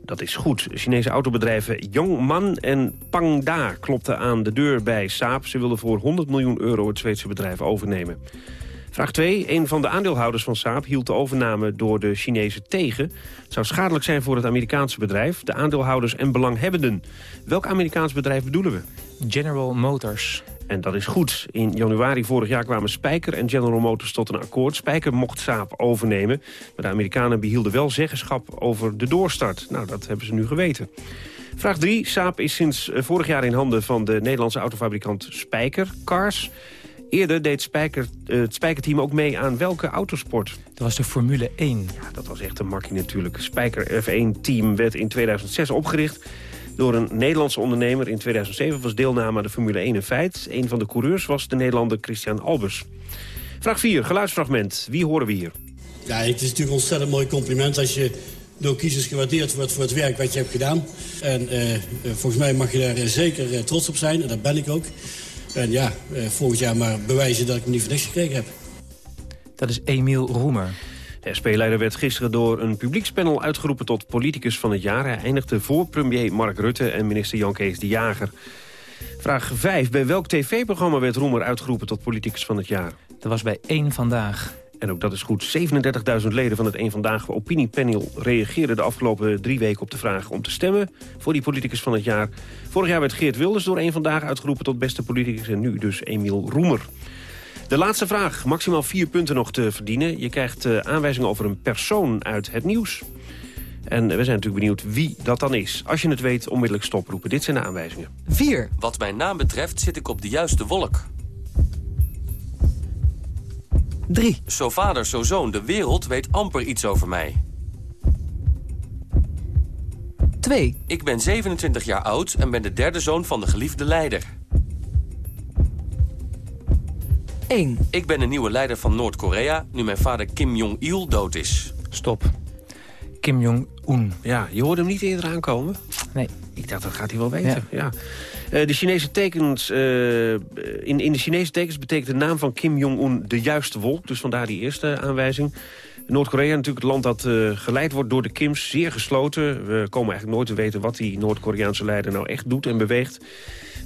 Dat is goed. Chinese autobedrijven Yongman en Pangda klopten aan de deur bij Saab. Ze wilden voor 100 miljoen euro het Zweedse bedrijf overnemen. Vraag 2. Een van de aandeelhouders van Saab hield de overname door de Chinezen tegen. Het zou schadelijk zijn voor het Amerikaanse bedrijf, de aandeelhouders en belanghebbenden. Welk Amerikaans bedrijf bedoelen we? General Motors. En dat is goed. In januari vorig jaar kwamen Spijker en General Motors tot een akkoord. Spijker mocht Saab overnemen. Maar de Amerikanen behielden wel zeggenschap over de doorstart. Nou, dat hebben ze nu geweten. Vraag 3. Saab is sinds vorig jaar in handen van de Nederlandse autofabrikant Spijker Cars. Eerder deed Spijker, uh, het Spijkerteam ook mee aan welke autosport? Dat was de Formule 1. Ja, dat was echt een makkie natuurlijk. Spijker F1-team werd in 2006 opgericht door een Nederlandse ondernemer. In 2007 was deelname aan de Formule 1 een feit. Een van de coureurs was de Nederlander Christian Albers. Vraag 4, geluidsfragment. Wie horen we hier? Ja, het is natuurlijk een ontzettend mooi compliment als je door kiezers gewaardeerd wordt voor het werk wat je hebt gedaan. En uh, volgens mij mag je daar zeker trots op zijn, en dat ben ik ook. En ja, uh, volgend jaar maar bewijzen dat ik hem niet voor niks gekregen heb. Dat is Emiel Roemer. De SP-leider werd gisteren door een publiekspanel uitgeroepen tot politicus van het jaar. Hij eindigde voor premier Mark Rutte en minister Jan Kees de Jager. Vraag 5. Bij welk tv-programma werd Roemer uitgeroepen tot politicus van het jaar? Dat was bij Eén Vandaag. En ook dat is goed. 37.000 leden van het Eén Vandaag opiniepanel reageerden de afgelopen drie weken op de vraag om te stemmen voor die politicus van het jaar. Vorig jaar werd Geert Wilders door Eén Vandaag uitgeroepen tot beste politicus en nu dus Emiel Roemer. De laatste vraag. Maximaal vier punten nog te verdienen. Je krijgt uh, aanwijzingen over een persoon uit het nieuws. En we zijn natuurlijk benieuwd wie dat dan is. Als je het weet, onmiddellijk stoproepen. Dit zijn de aanwijzingen. 4. Wat mijn naam betreft zit ik op de juiste wolk. 3. Zo vader, zo zoon, de wereld weet amper iets over mij. 2. Ik ben 27 jaar oud en ben de derde zoon van de geliefde leider. 1. Ik ben de nieuwe leider van Noord-Korea, nu mijn vader Kim Jong-il dood is. Stop. Kim Jong-un. Ja, je hoorde hem niet eerder aankomen? Nee. Ik dacht, dat gaat hij wel weten. Ja. ja. Uh, de Chinese tekens, uh, in, in de Chinese tekens betekent de naam van Kim Jong-un de juiste wolk. Dus vandaar die eerste aanwijzing. Noord-Korea natuurlijk het land dat uh, geleid wordt door de Kims. Zeer gesloten. We komen eigenlijk nooit te weten wat die Noord-Koreaanse leider nou echt doet en beweegt.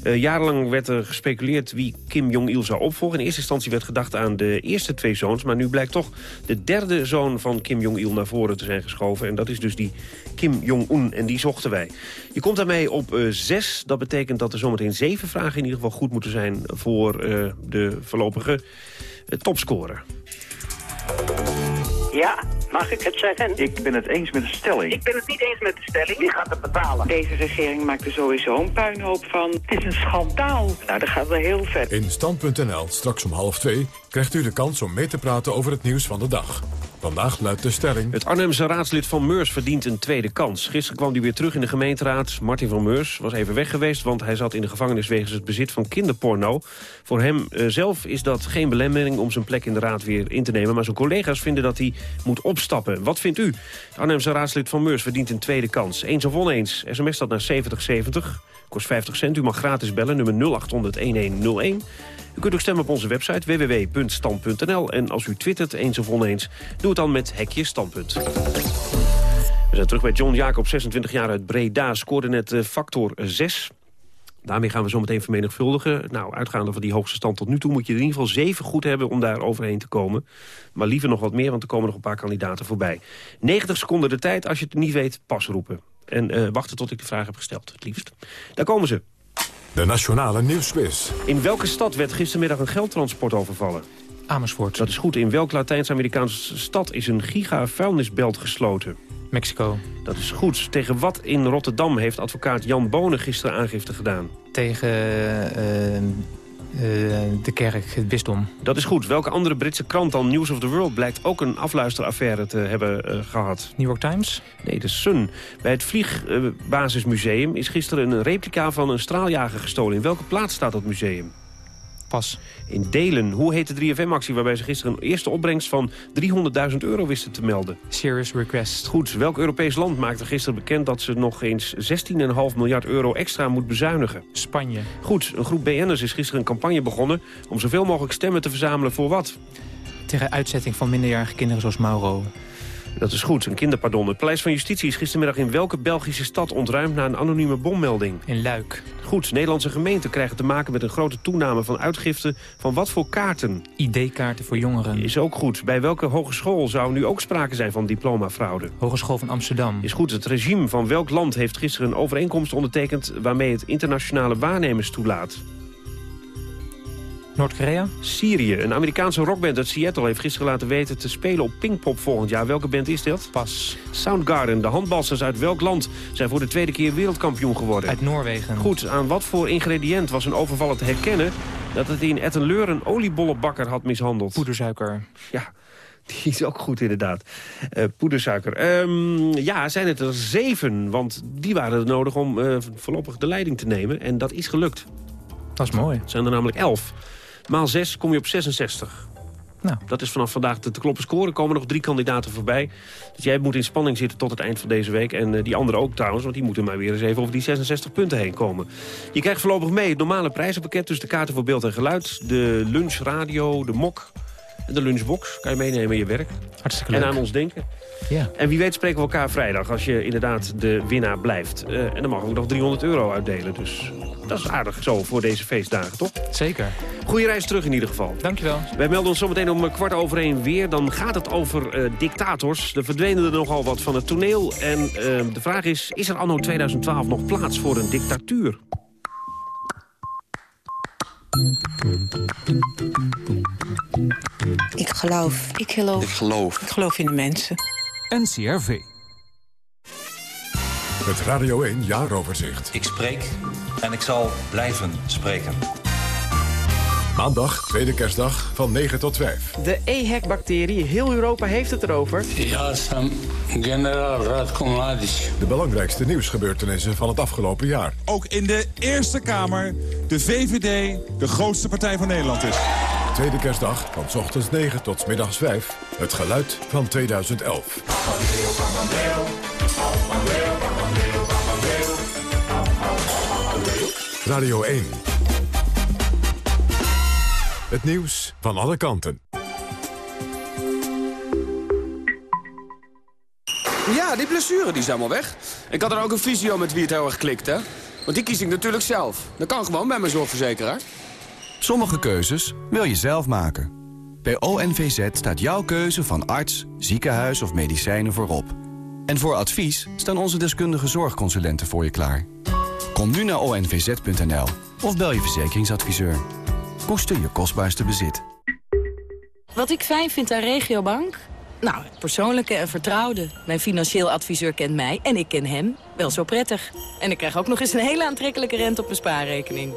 Uh, jarenlang werd er gespeculeerd wie Kim Jong-il zou opvolgen. In eerste instantie werd gedacht aan de eerste twee zoons... maar nu blijkt toch de derde zoon van Kim Jong-il naar voren te zijn geschoven. En dat is dus die Kim Jong-un en die zochten wij. Je komt daarmee op uh, zes. Dat betekent dat er zometeen zeven vragen in ieder geval goed moeten zijn... voor de voorlopige topscorer. Ja, mag ik het zeggen? Ik ben het eens met de stelling. Ik ben het niet eens met de stelling. Wie gaat het betalen? Deze regering maakt er sowieso een puinhoop van. Het is een schandaal. Nou, dat gaat wel heel ver. In Stand.nl, straks om half twee, krijgt u de kans om mee te praten over het nieuws van de dag. Vandaag luidt de stelling... Het Arnhemse raadslid van Meurs verdient een tweede kans. Gisteren kwam hij weer terug in de gemeenteraad. Martin van Meurs was even weg geweest... want hij zat in de gevangenis wegens het bezit van kinderporno. Voor hem uh, zelf is dat geen belemmering om zijn plek in de raad weer in te nemen. Maar zijn collega's vinden dat hij moet opstappen. Wat vindt u? Het Arnhemse raadslid van Meurs verdient een tweede kans. Eens of oneens. SMS dat naar 7070. Kost 50 cent. U mag gratis bellen. Nummer 0800-1101. U kunt ook stemmen op onze website www.stand.nl. En als u twittert eens of oneens, doe het dan met hekje standpunt. We zijn terug bij John Jacob, 26 jaar uit Breda. Scoorde net uh, factor 6. Daarmee gaan we zo meteen vermenigvuldigen. Nou, uitgaande van die hoogste stand tot nu toe... moet je in ieder geval zeven goed hebben om daar overheen te komen. Maar liever nog wat meer, want er komen nog een paar kandidaten voorbij. 90 seconden de tijd. Als je het niet weet, pas roepen. En uh, wachten tot ik de vraag heb gesteld, het liefst. Daar komen ze. De Nationale Nieuwsquiz. In welke stad werd gistermiddag een geldtransport overvallen? Amersfoort. Dat is goed. In welke Latijns-Amerikaanse stad is een giga-vuilnisbelt gesloten? Mexico. Dat is goed. Tegen wat in Rotterdam heeft advocaat Jan Bonen gisteren aangifte gedaan? Tegen uh, uh, de kerk, het bisdom. Dat is goed. Welke andere Britse krant dan News of the World... blijkt ook een afluisteraffaire te hebben uh, gehad? New York Times? Nee, de Sun. Bij het Vliegbasismuseum is gisteren een replica van een straaljager gestolen. In welke plaats staat dat museum? Pas. In Delen. Hoe heet de 3FM-actie waarbij ze gisteren een eerste opbrengst van 300.000 euro wisten te melden? Serious Request. Goed. Welk Europees land maakte gisteren bekend dat ze nog eens 16,5 miljard euro extra moet bezuinigen? Spanje. Goed. Een groep BN'ers is gisteren een campagne begonnen om zoveel mogelijk stemmen te verzamelen voor wat? Tegen uitzetting van minderjarige kinderen zoals Mauro. Dat is goed, een kinderpardon. Het Paleis van Justitie is gistermiddag in welke Belgische stad ontruimd na een anonieme bommelding? In Luik. Goed, Nederlandse gemeenten krijgen te maken met een grote toename van uitgiften van wat voor kaarten? ID-kaarten voor jongeren. Is ook goed. Bij welke hogeschool zou nu ook sprake zijn van diplomafraude? Hogeschool van Amsterdam. Is goed. Het regime van welk land heeft gisteren een overeenkomst ondertekend waarmee het internationale waarnemers toelaat? Noord-Korea? Syrië. Een Amerikaanse rockband uit Seattle heeft gisteren laten weten te spelen op Pinkpop volgend jaar. Welke band is dat? Pas. Soundgarden. De handbalsters uit welk land zijn voor de tweede keer wereldkampioen geworden? Uit Noorwegen. Goed. Aan wat voor ingrediënt was een overvaller te herkennen dat het in Ettenleur een oliebollenbakker had mishandeld? Poedersuiker. Ja. Die is ook goed, inderdaad. Uh, poedersuiker. Um, ja, zijn het er zeven. Want die waren nodig om uh, voorlopig de leiding te nemen. En dat is gelukt. Dat is mooi. Het zijn er namelijk elf. Maal 6 kom je op 66. Nou. Dat is vanaf vandaag te, te kloppen scoren. Er komen nog drie kandidaten voorbij. Dus jij moet in spanning zitten tot het eind van deze week. En uh, die anderen ook trouwens, want die moeten maar weer eens even over die 66 punten heen komen. Je krijgt voorlopig mee het normale prijzenpakket. Dus de kaarten voor beeld en geluid. De lunchradio, de mok en de lunchbox. Kan je meenemen in je werk. Hartstikke leuk. En aan ons denken. Ja. En wie weet spreken we elkaar vrijdag als je inderdaad de winnaar blijft. Uh, en dan mag ik nog 300 euro uitdelen. Dus dat is aardig zo voor deze feestdagen, toch? Zeker. Goeie reis terug in ieder geval. Dankjewel. Wij melden ons zometeen om kwart over één weer. Dan gaat het over uh, dictators. Er verdwenen er nogal wat van het toneel. En uh, de vraag is, is er anno 2012 nog plaats voor een dictatuur? Ik geloof. Ik geloof. Ik geloof. Ik geloof in de mensen. NCRV. Het Radio 1 Jaaroverzicht. Ik spreek en ik zal blijven spreken. Maandag, tweede kerstdag, van 9 tot 5. De EHEC-bacterie, heel Europa heeft het erover. Ja, sam generaal Radko Mladic. De belangrijkste nieuwsgebeurtenissen van het afgelopen jaar. Ook in de Eerste Kamer de VVD de grootste partij van Nederland is. Tweede kerstdag, van s ochtends 9 tot middags 5. Het geluid van 2011. Radio 1. Het nieuws van alle kanten. Ja, die blessure die is helemaal weg. Ik had er ook een visio met wie het heel erg klikt, hè? Want die kies ik natuurlijk zelf. Dat kan gewoon bij mijn zorgverzekeraar. Sommige keuzes wil je zelf maken. Bij ONVZ staat jouw keuze van arts, ziekenhuis of medicijnen voorop. En voor advies staan onze deskundige zorgconsulenten voor je klaar. Kom nu naar onvz.nl of bel je verzekeringsadviseur. Koester je kostbaarste bezit. Wat ik fijn vind aan Regiobank? Nou, persoonlijke en vertrouwde. Mijn financieel adviseur kent mij en ik ken hem wel zo prettig. En ik krijg ook nog eens een hele aantrekkelijke rente op mijn spaarrekening.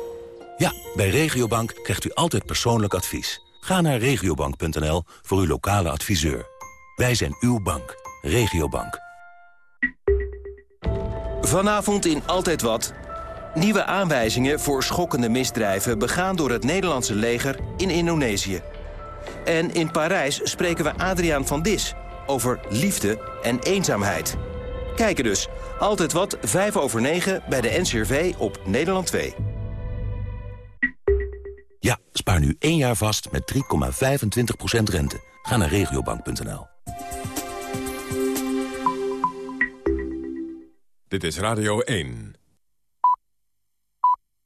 Ja, bij Regiobank krijgt u altijd persoonlijk advies. Ga naar regiobank.nl voor uw lokale adviseur. Wij zijn uw bank. Regiobank. Vanavond in Altijd Wat... Nieuwe aanwijzingen voor schokkende misdrijven... begaan door het Nederlandse leger in Indonesië. En in Parijs spreken we Adriaan van Dis... over liefde en eenzaamheid. Kijken dus. Altijd Wat, 5 over 9 bij de NCRV op Nederland 2. Ja, spaar nu één jaar vast met 3,25% rente. Ga naar regiobank.nl. Dit is Radio 1.